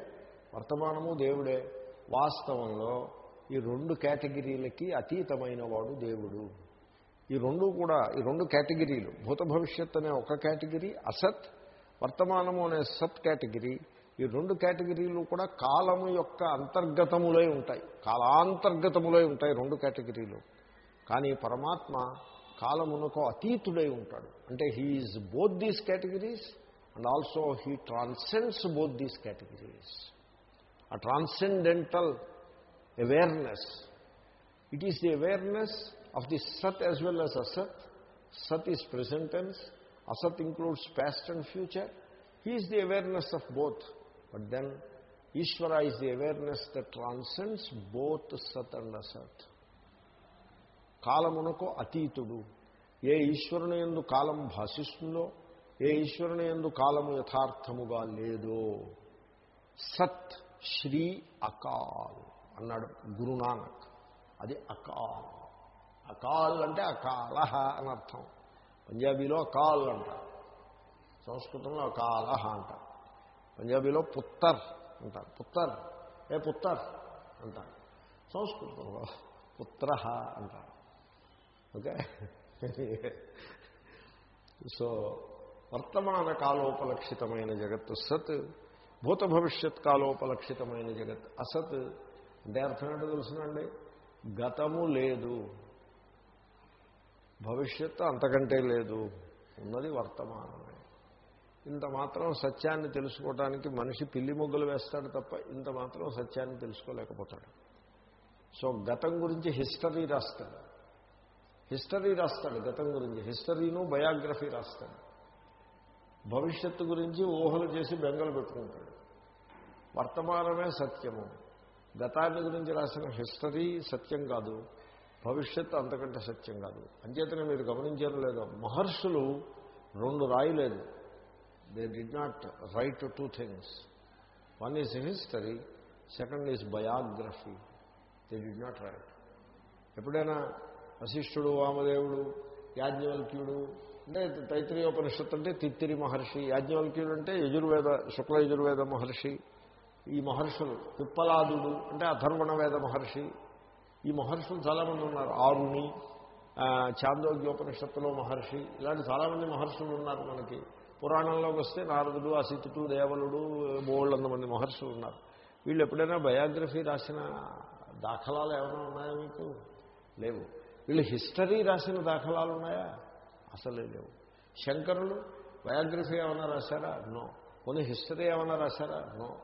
వర్తమానము దేవుడే. వాస్తవంలో ఈ రెండు కేటగిరీలకి అతీతమైన వాడు దేవుడు. ఈ రెండు కూడా ఈ రెండు కేటగిరీలు భూత భవిష్యత్ అనే ఒక కేటగిరీ అసత్ వర్తమానము అనే సత్ కేటగిరీ ఈ రెండు కేటగిరీలు కూడా కాలము యొక్క అంతర్గతములై ఉంటాయి. కాలాంతర్గతములై ఉంటాయి రెండు కేటగిరీలు. కానీ పరమాత్మ కాలమునకు అతీతుడై ఉంటాడు. అంటే he is both these categories and also he transcends both these categories uh transcendental awareness it is the awareness of the sat as well as asat sat is presentness asat includes past and future he is the awareness of both but then Ishwara is the awareness the transcends both sat and asat కాలమునకు అతీతుడు. ఏ ఈశ్వరుని ఎందు కాలం భాషిస్తుందో ఏ ఈశ్వరుని ఎందు కాలము యథార్థముగా లేదో. సత్ శ్రీ అకాల్ అన్నాడు గురునానక్. అది అకాల్. అకాల్ అంటే అకాలహ అని అర్థం. పంజాబీలో అకాల్ అంటారు సంస్కృతంలో అకాలహ అంటారు పంజాబీలో పుత్తర్ అంటారు. పుత్తర్. ఏ పుత్తర్? అంటారు. సంస్కృతంలో పుత్ర అంటారు. ఓకే? సో వర్తమాన కాలోపలక్షితమైన జగత్తు సత్ భూత భవిష్యత్ కాలోపలక్షితమైన జగత్ అసత్. అంటే అర్థం ఏంటో తెలుసునండి? గతము లేదు. భవిష్యత్తు అంతకంటే లేదు. ఉన్నది వర్తమానమే. ఇంత మాత్రం సత్యాన్ని తెలుసుకోవటానికి మనిషి పిల్లి మొగ్గులు వేస్తాడు తప్ప ఇంత మాత్రం సత్యాన్ని తెలుసుకోలేకపోతాడు. సో గతం గురించి హిస్టరీ రాస్తాడు. హిస్టరీ రాస్తాడు గతం గురించి. హిస్టరీను బయోగ్రఫీ రాస్తాడు. భవిష్యత్తు గురించి ఊహలు చేసి బెంగలు పెట్టుకుంటాడు. వర్తమానమే సత్యము. గతాన్ని గురించి రాసిన హిస్టరీ సత్యం కాదు. భవిష్యత్తు అంతకంటే సత్యం కాదు. అంచేతనే మీరు గమనించారు లేదో మహర్షులు రెండు రాయలేదు. They did not write two things one is history second is biography they did not write ఎప్పుడైనా వశిష్ఠుడు వామదేవుడు యాజ్ఞవల్క్యుడు అంటే తైత్రీయోపనిషత్తు అంటే తిత్తిరి మహర్షి యాజ్ఞవల్క్యుడు అంటే యజుర్వేద శుక్ల యజుర్వేద మహర్షి ఈ మహర్షులు పిప్పలాదుడు అంటే అథర్వణ వేద మహర్షి ఈ మహర్షులు చాలామంది ఉన్నారు. ఆరుని చాందోగ్యోపనిషత్తులో మహర్షి ఇలాంటి చాలామంది మహర్షులు ఉన్నారు మనకి. పురాణంలోకి వస్తే నారదుడు అసితుడు దేవలుడు బోళ్ళంత మంది మహర్షులు ఉన్నారు. వీళ్ళు ఎప్పుడైనా బయోగ్రఫీ రాసిన దాఖలాలు ఏమైనా ఉన్నాయా మీకు? లేవు. వీళ్ళు హిస్టరీ రాసిన దాఖలాలు ఉన్నాయా? అసలే లేవు. శంకరులు బయోగ్రఫీ ఏమైనా రాశారా? నో. కొన్ని హిస్టరీ ఏమైనా రాశారా? నో.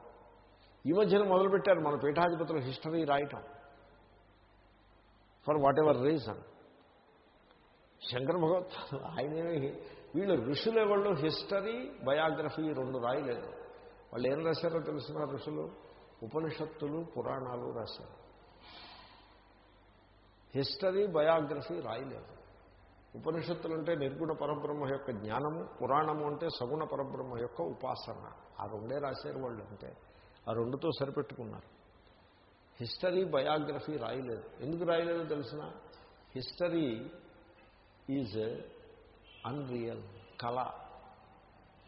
ఈ మధ్యన మొదలుపెట్టారు మన పీఠాధిపతులు హిస్టరీ రాయటం. For whatever reason. Shankara Bhagavat ఆయనేమి వీళ్ళు ఋషులు ఎవళ్ళు హిస్టరీ బయోగ్రఫీ రెండు రాయలేదు. వాళ్ళు ఏం రాశారో తెలిసిన ఋషులు? ఉపనిషత్తులు పురాణాలు రాశారు. హిస్టరీ బయోగ్రఫీ రాయలేదు. ఉపనిషత్తులు అంటే నిర్గుణ పరబ్రహ్మ యొక్క జ్ఞానము పురాణము అంటే సగుణ పరబ్రహ్మ యొక్క ఉపాసన. ఆ రెండే రాశారు వాళ్ళు అంటే. ఆ రెండుతో సరిపెట్టుకున్నారు. హిస్టరీ బయోగ్రఫీ రాయలేదు. ఎందుకు రాయలేదో తెలిసిన హిస్టరీ ఈజ్ అన్రియల్ కళ.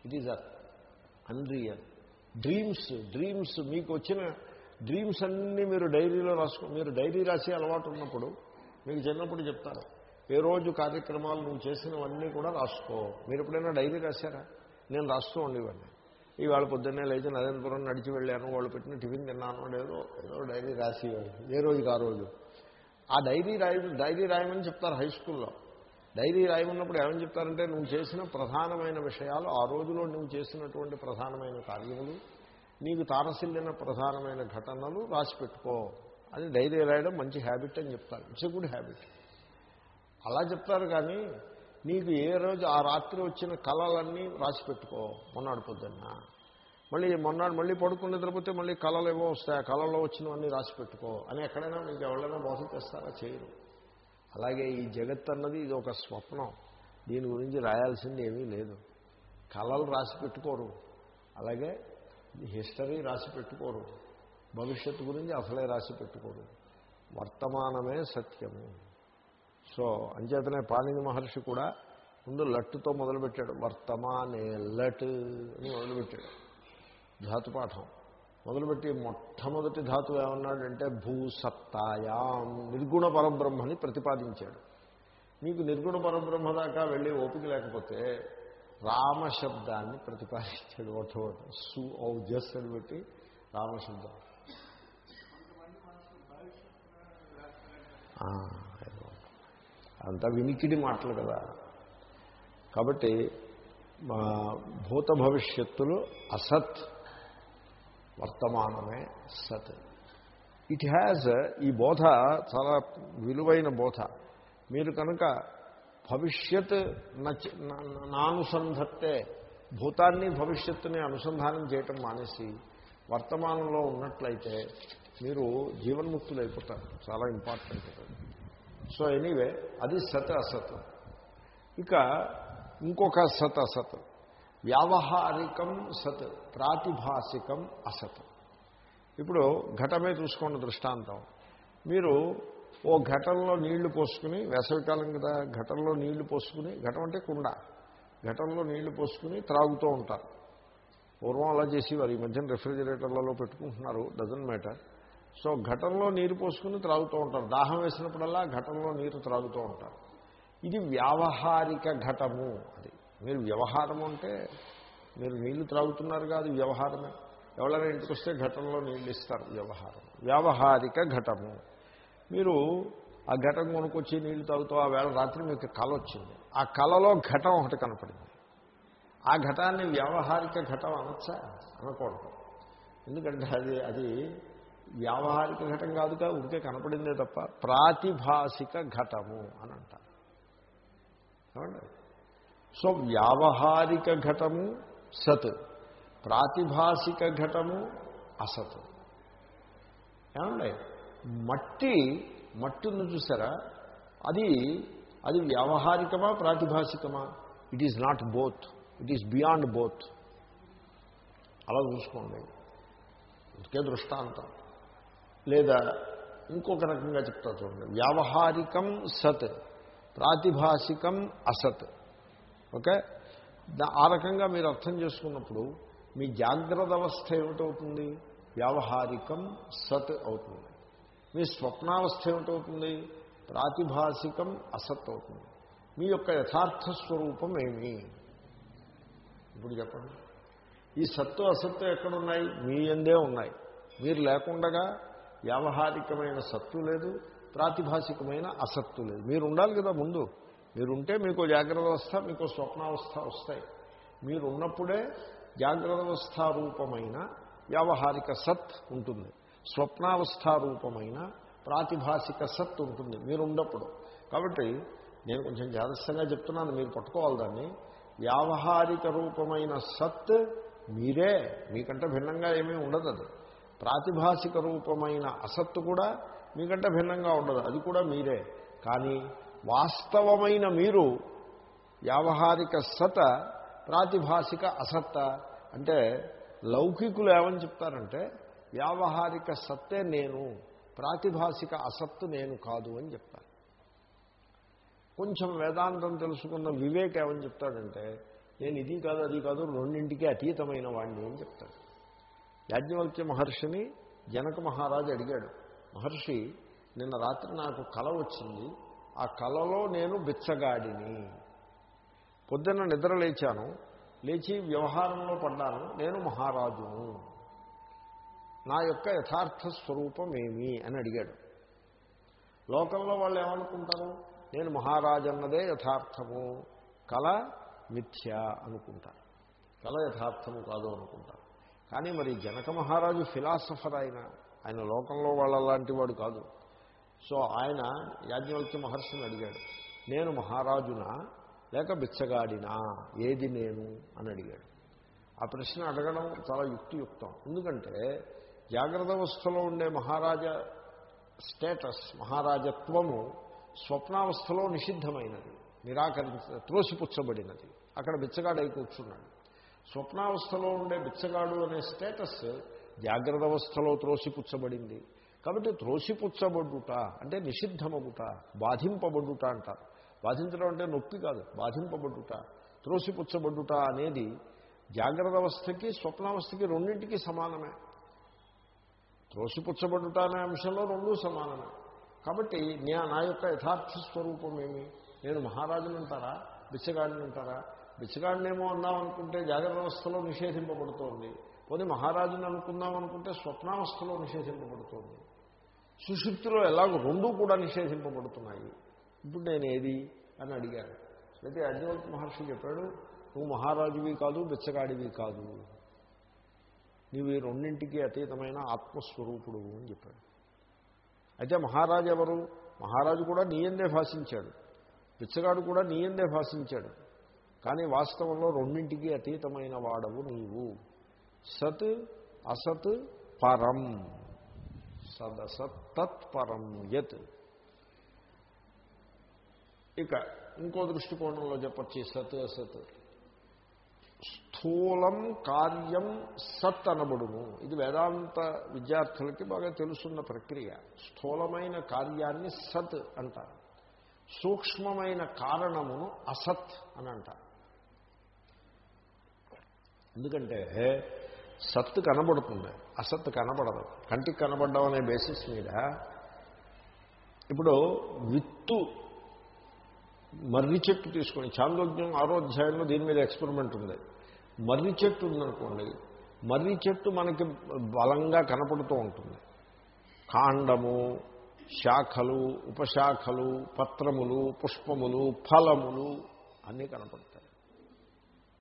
It is unreal dreams dreams మీకు వచ్చిన డ్రీమ్స్ అన్నీ మీరు డైరీలో రాసుకో మీరు డైరీ రాసే అలవాటు ఉన్నప్పుడు మీకు చిన్నప్పుడు చెప్తారు ఏ రోజు కార్యక్రమాలు నువ్వు చేసినవన్నీ కూడా రాసుకో. మీరు ఎప్పుడైనా డైరీ రాశారా? నేను రాస్తూ ఉండేవాడిని. ఇవాళ పొద్దున్నే లేచి నరేంద్రపురం నడిచి వెళ్ళాను. వాళ్ళు పెట్టిన టిఫిన్ తిన్నాను. ఏదో ఏదో డైరీ రాసేవాడు. ఏ రోజుకి ఆ రోజు? ఆ డైరీ రాయ డైరీ రాయమని చెప్తారు హై స్కూల్లో. డైరీ రాయమన్నప్పుడు ఏమని చెప్తారంటే నువ్వు చేసిన ప్రధానమైన విషయాలు ఆ రోజులో నువ్వు చేసినటువంటి ప్రధానమైన కార్యములు నీకు తారసిల్లిన ప్రధానమైన ఘటనలు రాసి పెట్టుకో. డైరీ రాయడం మంచి హ్యాబిట్ అని చెప్తారు. It's a good habit. అలా చెప్తారు కానీ నీకు ఏ రోజు ఆ రాత్రి వచ్చిన కళలన్నీ రాసి పెట్టుకో మొన్నటి పొద్దున్న. మళ్ళీ మొన్నాడు మళ్ళీ పడుకుని నిద్రపోతే మళ్ళీ కళలు ఏవో వస్తాయి. ఆ కళలో వచ్చినవన్నీ రాసి పెట్టుకో అని ఎక్కడైనా మీకు ఎవరైనా మోసం చేస్తారా? చేయరు. అలాగే ఈ జగత్ అన్నది ఇది ఒక స్వప్నం. దీని గురించి రాయాల్సింది ఏమీ లేదు. కళలు రాసి పెట్టుకోరు. అలాగే హిస్టరీ రాసి పెట్టుకోరు. భవిష్యత్తు గురించి అసలే రాసి పెట్టుకోరు. వర్తమానమే సత్యము. సో అంచేతనే పాణిని మహర్షి కూడా ముందు లట్టుతో మొదలుపెట్టాడు. వర్తమానే లట్ అని మొదలుపెట్టాడు. ధాతుపాఠం. మొదలుపెట్టి మొట్టమొదటి ధాతువు ఏమన్నాడంటే భూసత్తాయాం నిర్గుణ పరబ్రహ్మని ప్రతిపాదించాడు. మీకు నిర్గుణ పరబ్రహ్మ దాకా వెళ్ళి ఓపిక లేకపోతే రామశబ్దాన్ని ప్రతిపాదించాడు ఒకటి సు ఔ జస్ అని పెట్టి రామశబ్దం. అంతా వినికిడి మాటలు కదా. కాబట్టి మా భూత భవిష్యత్తులు అసత్ వర్తమానమే సత్. ఇట్ హ్యాజ్ ఈ బోధ చాలా విలువైన బోధ. మీరు కనుక భవిష్యత్ నానుసంధత్తే భూతాన్ని భవిష్యత్తుని అనుసంధానం చేయటం మానేసి వర్తమానంలో ఉన్నట్లయితే మీరు జీవన్ముక్తులు అయిపోతారు. చాలా ఇంపార్టెంట్ సో ఎనీవే అది సత్ అసత్. ఇక ఇంకొక సత్ అసత్. వ్యావహారికం సత్ ప్రాతిభాసికం అసత్. ఇప్పుడు ఘటమే చూసుకున్న దృష్టాంతం. మీరు ఓ ఘటంలో నీళ్ళు పోసుకుని వేసవికాలం కదా ఘటంలో నీళ్ళు పోసుకుని ఘటం అంటే కుండ. ఘటంలో నీళ్ళు పోసుకుని త్రాగుతూ ఉంటారు. పూర్వం అలా చేసేవారు. ఈ మధ్యన రెఫ్రిజిరేటర్లలో పెట్టుకుంటున్నారు. Doesn't matter. సో ఘటంలో నీరు పోసుకుని త్రాగుతూ ఉంటారు. దాహం వేసినప్పుడల్లా ఘటంలో నీరు త్రాగుతూ ఉంటారు. ఇది వ్యావహారిక ఘటము అది. మీరు వ్యవహారం అంటే మీరు నీళ్ళు త్రాగుతున్నారు కాదు వ్యవహారమే. ఎవరైనా ఇంటికి వస్తే ఘటంలో నీళ్ళు ఇస్తారు వ్యవహారం. వ్యావహారిక ఘటము. మీరు ఆ ఘటం కొనుక్కొచ్చి నీళ్ళు తాగుతూ ఆ వేళ రాత్రి మీకు కళ వచ్చింది. ఆ కళలో ఘటం ఒకటి కనపడింది. ఆ ఘటాన్ని వ్యావహారిక ఘటం అనొచ్చా? అనకూడదు. ఎందుకంటే అది అది వ్యావహారిక ఘటం కాదుగా ఉంటే కనపడిందే తప్ప ప్రాతిభాసిక ఘటము అని అంటారు. ఏమండి? సో వ్యావహారిక ఘటము సత్ ప్రాతిభాసిక ఘటము అసత్. ఏమండి? మట్టి మట్టిని చూసారా? అది అది వ్యావహారికమా ప్రాతిభాసికమా? It is not both it is beyond both అలా చూసుకోండి. ఇంకే దృష్టాంతం. లేదా ఇంకొక రకంగా చెప్తా చూడండి. వ్యావహారికం సత్ ప్రాతిభాసికం అసత్. ఓకే? ఆ రకంగా మీరు అర్థం చేసుకున్నప్పుడు మీ జాగ్రత్త అవస్థ ఏమిటవుతుంది? వ్యావహారికం సత్ అవుతుంది. మీ స్వప్నావస్థ ఏమిటవుతుంది? ప్రాతిభాసికం అసత్ అవుతుంది మీ యొక్క యథార్థ స్వరూపం ఏమి? ఇప్పుడు చెప్పండి. ఈ సత్తు అసత్తు ఎక్కడున్నాయి? మీ ఎందే ఉన్నాయి. మీరు లేకుండగా వ్యావహారికమైన సత్తు లేదు ప్రాతిభాసికమైన అసత్తు లేదు. మీరు ఉండాలి కదా ముందు. మీరుంటే మీకు జాగ్రత్త అవస్థ మీకు స్వప్నావస్థ వస్తాయి. మీరున్నప్పుడే జాగ్రత్త అవస్థ రూపమైన వ్యావహారిక సత్ ఉంటుంది. స్వప్నావస్థ రూపమైన ప్రాతిభాసిక సత్ ఉంటుంది మీరు ఉన్నప్పుడు కాబట్టి నేను కొంచెం జాగ్రత్తగా చెప్తున్నాను మీరు పట్టుకోవాలి దాన్ని. వ్యావహారిక రూపమైన సత్ మీరే మీకంటే భిన్నంగా ఏమీ ఉండదు అది ప్రాతిభాసిక రూపమైన అసత్తు కూడా మీకంటే భిన్నంగా ఉండదు అది కూడా మీరే. కానీ వాస్తవమైన మీరు వ్యావహారిక సత ప్రాతిభాషిక అసత్త అంటే లౌకికులు ఏమని చెప్తారంటే వ్యావహారిక సత్తే నేను ప్రాతిభాషిక అసత్తు నేను కాదు అని చెప్తాను కొంచెం వేదాంతం తెలుసుకున్న వివేక్ ఏమని చెప్తాడంటే నేను ఇది కాదు అది కాదు రెండింటికి అతీతమైన వాడిని అని చెప్తాడు. యాజ్ఞవల్క్య మహర్షిని జనక మహారాజు అడిగాడు మహర్షి నిన్న రాత్రి నాకు కల వచ్చింది ఆ కలలో నేను బిచ్చగాడిని. పొద్దున్న నిద్ర లేచాను. లేచి వ్యవహారంలో పడ్డాను. నేను మహారాజును. నా యొక్క యథార్థ స్వరూపం ఏమి అని అడిగాడు. లోకంలో వాళ్ళు ఏమనుకుంటారు? నేను మహారాజన్నదే యథార్థము. కళ మిథ్య అనుకుంటారు. కళ యథార్థము కాదు అనుకుంటారు. కానీ మరి జనక మహారాజు ఫిలాసఫర్ ఆయన. ఆయన లోకంలో వాళ్ళలాంటి వాడు కాదు. సో ఆయన యాజ్ఞవల్క్య మహర్షిని అడిగాడు నేను మహారాజునా లేక బిచ్చగాడినా ఏది నేను? అని అడిగాడు. ఆ ప్రశ్న అడగడం చాలా యుక్తియుక్తం. ఎందుకంటే జాగ్రత్త అవస్థలో ఉండే మహారాజా స్టేటస్ మహారాజత్వము స్వప్నావస్థలో నిషిద్ధమైనది నిరాకరించ త్రోసిపుచ్చబడినది. అక్కడ బిచ్చగాడై కూర్చున్నాడు. స్వప్నావస్థలో ఉండే బిచ్చగాడు అనే స్టేటస్ జాగ్రత్త అవస్థలో త్రోసిపుచ్చబడింది. కాబట్టి త్రోసిపుచ్చబడుట అంటే నిషిద్ధమగుట బాధింపబడుట అంటారు. బాధించడం అంటే నొప్పి కాదు బాధింపబడుట. త్రోసిపుచ్చబడుట అనేది జాగ్రత్త అవస్థకి స్వప్నావస్థకి రెండింటికి సమానమే. త్రోసిపుచ్చబడుట అనే అంశంలో రెండూ సమానమే. కాబట్టి నే నా యొక్క యథార్థ స్వరూపం ఏమి? నేను మహారాజుని అంటారా? బిచ్చగాడిని అంటారా? బిచ్చగాడినేమో అన్నామనుకుంటే జాగ్రత్త అవస్థలో నిషేధింపబడుతోంది. పోనీ మహారాజుని అనుకుందాం అనుకుంటే స్వప్నావస్థలో నిషేధింపబడుతుంది. సుశుక్తిలో ఎలాగో రెండూ కూడా నిషేధింపబడుతున్నాయి. ఇప్పుడు నేను ఏది అని అడిగాను అయితే అజ్ఞవల్క మహర్షి చెప్పాడు నువ్వు మహారాజువి కాదు బిచ్చగాడివి కాదు. నీవు ఈ రెండింటికి అతీతమైన ఆత్మస్వరూపుడు అని చెప్పాడు. అయితే మహారాజు ఎవరు? మహారాజు కూడా నీయందే భాషించాడు. బిచ్చగాడు కూడా నీయందే భాషించాడు. కానీ వాస్తవంలో రెండింటికి అతీతమైన వాడవు నీవు. సత్ అసత్ పరం. సదసత్ తత్పరం యత్. ఇక ఇంకో దృష్టికోణంలో చెప్పచ్చు సత్ అసత్. స్థూలం కార్యం సత్ అనబడును. ఇది వేదాంత విద్యార్థులకి బాగా తెలుసున్న ప్రక్రియ. స్థూలమైన కార్యాన్ని సత్ అంటారు సూక్ష్మమైన కారణమును అసత్ అని అంటారు ఎందుకంటే సత్ కనబడుతుంది. అసత్ కనబడదు. కంటికి కనబడడం అనే బేసిస్ మీద ఇప్పుడు విత్తు మర్రి చెట్టు తీసుకొని చాందోగ్యం ఆరో అధ్యాయంలో దీని మీద ఎక్స్పెరిమెంట్ ఉంది. మర్రి చెట్టు ఉందనుకోండి మర్రి చెట్టు మనకి బలంగా కనపడుతూ ఉంటుంది. కాండము శాఖలు ఉపశాఖలు పత్రములు పుష్పములు ఫలములు అన్నీ కనపడతాయి.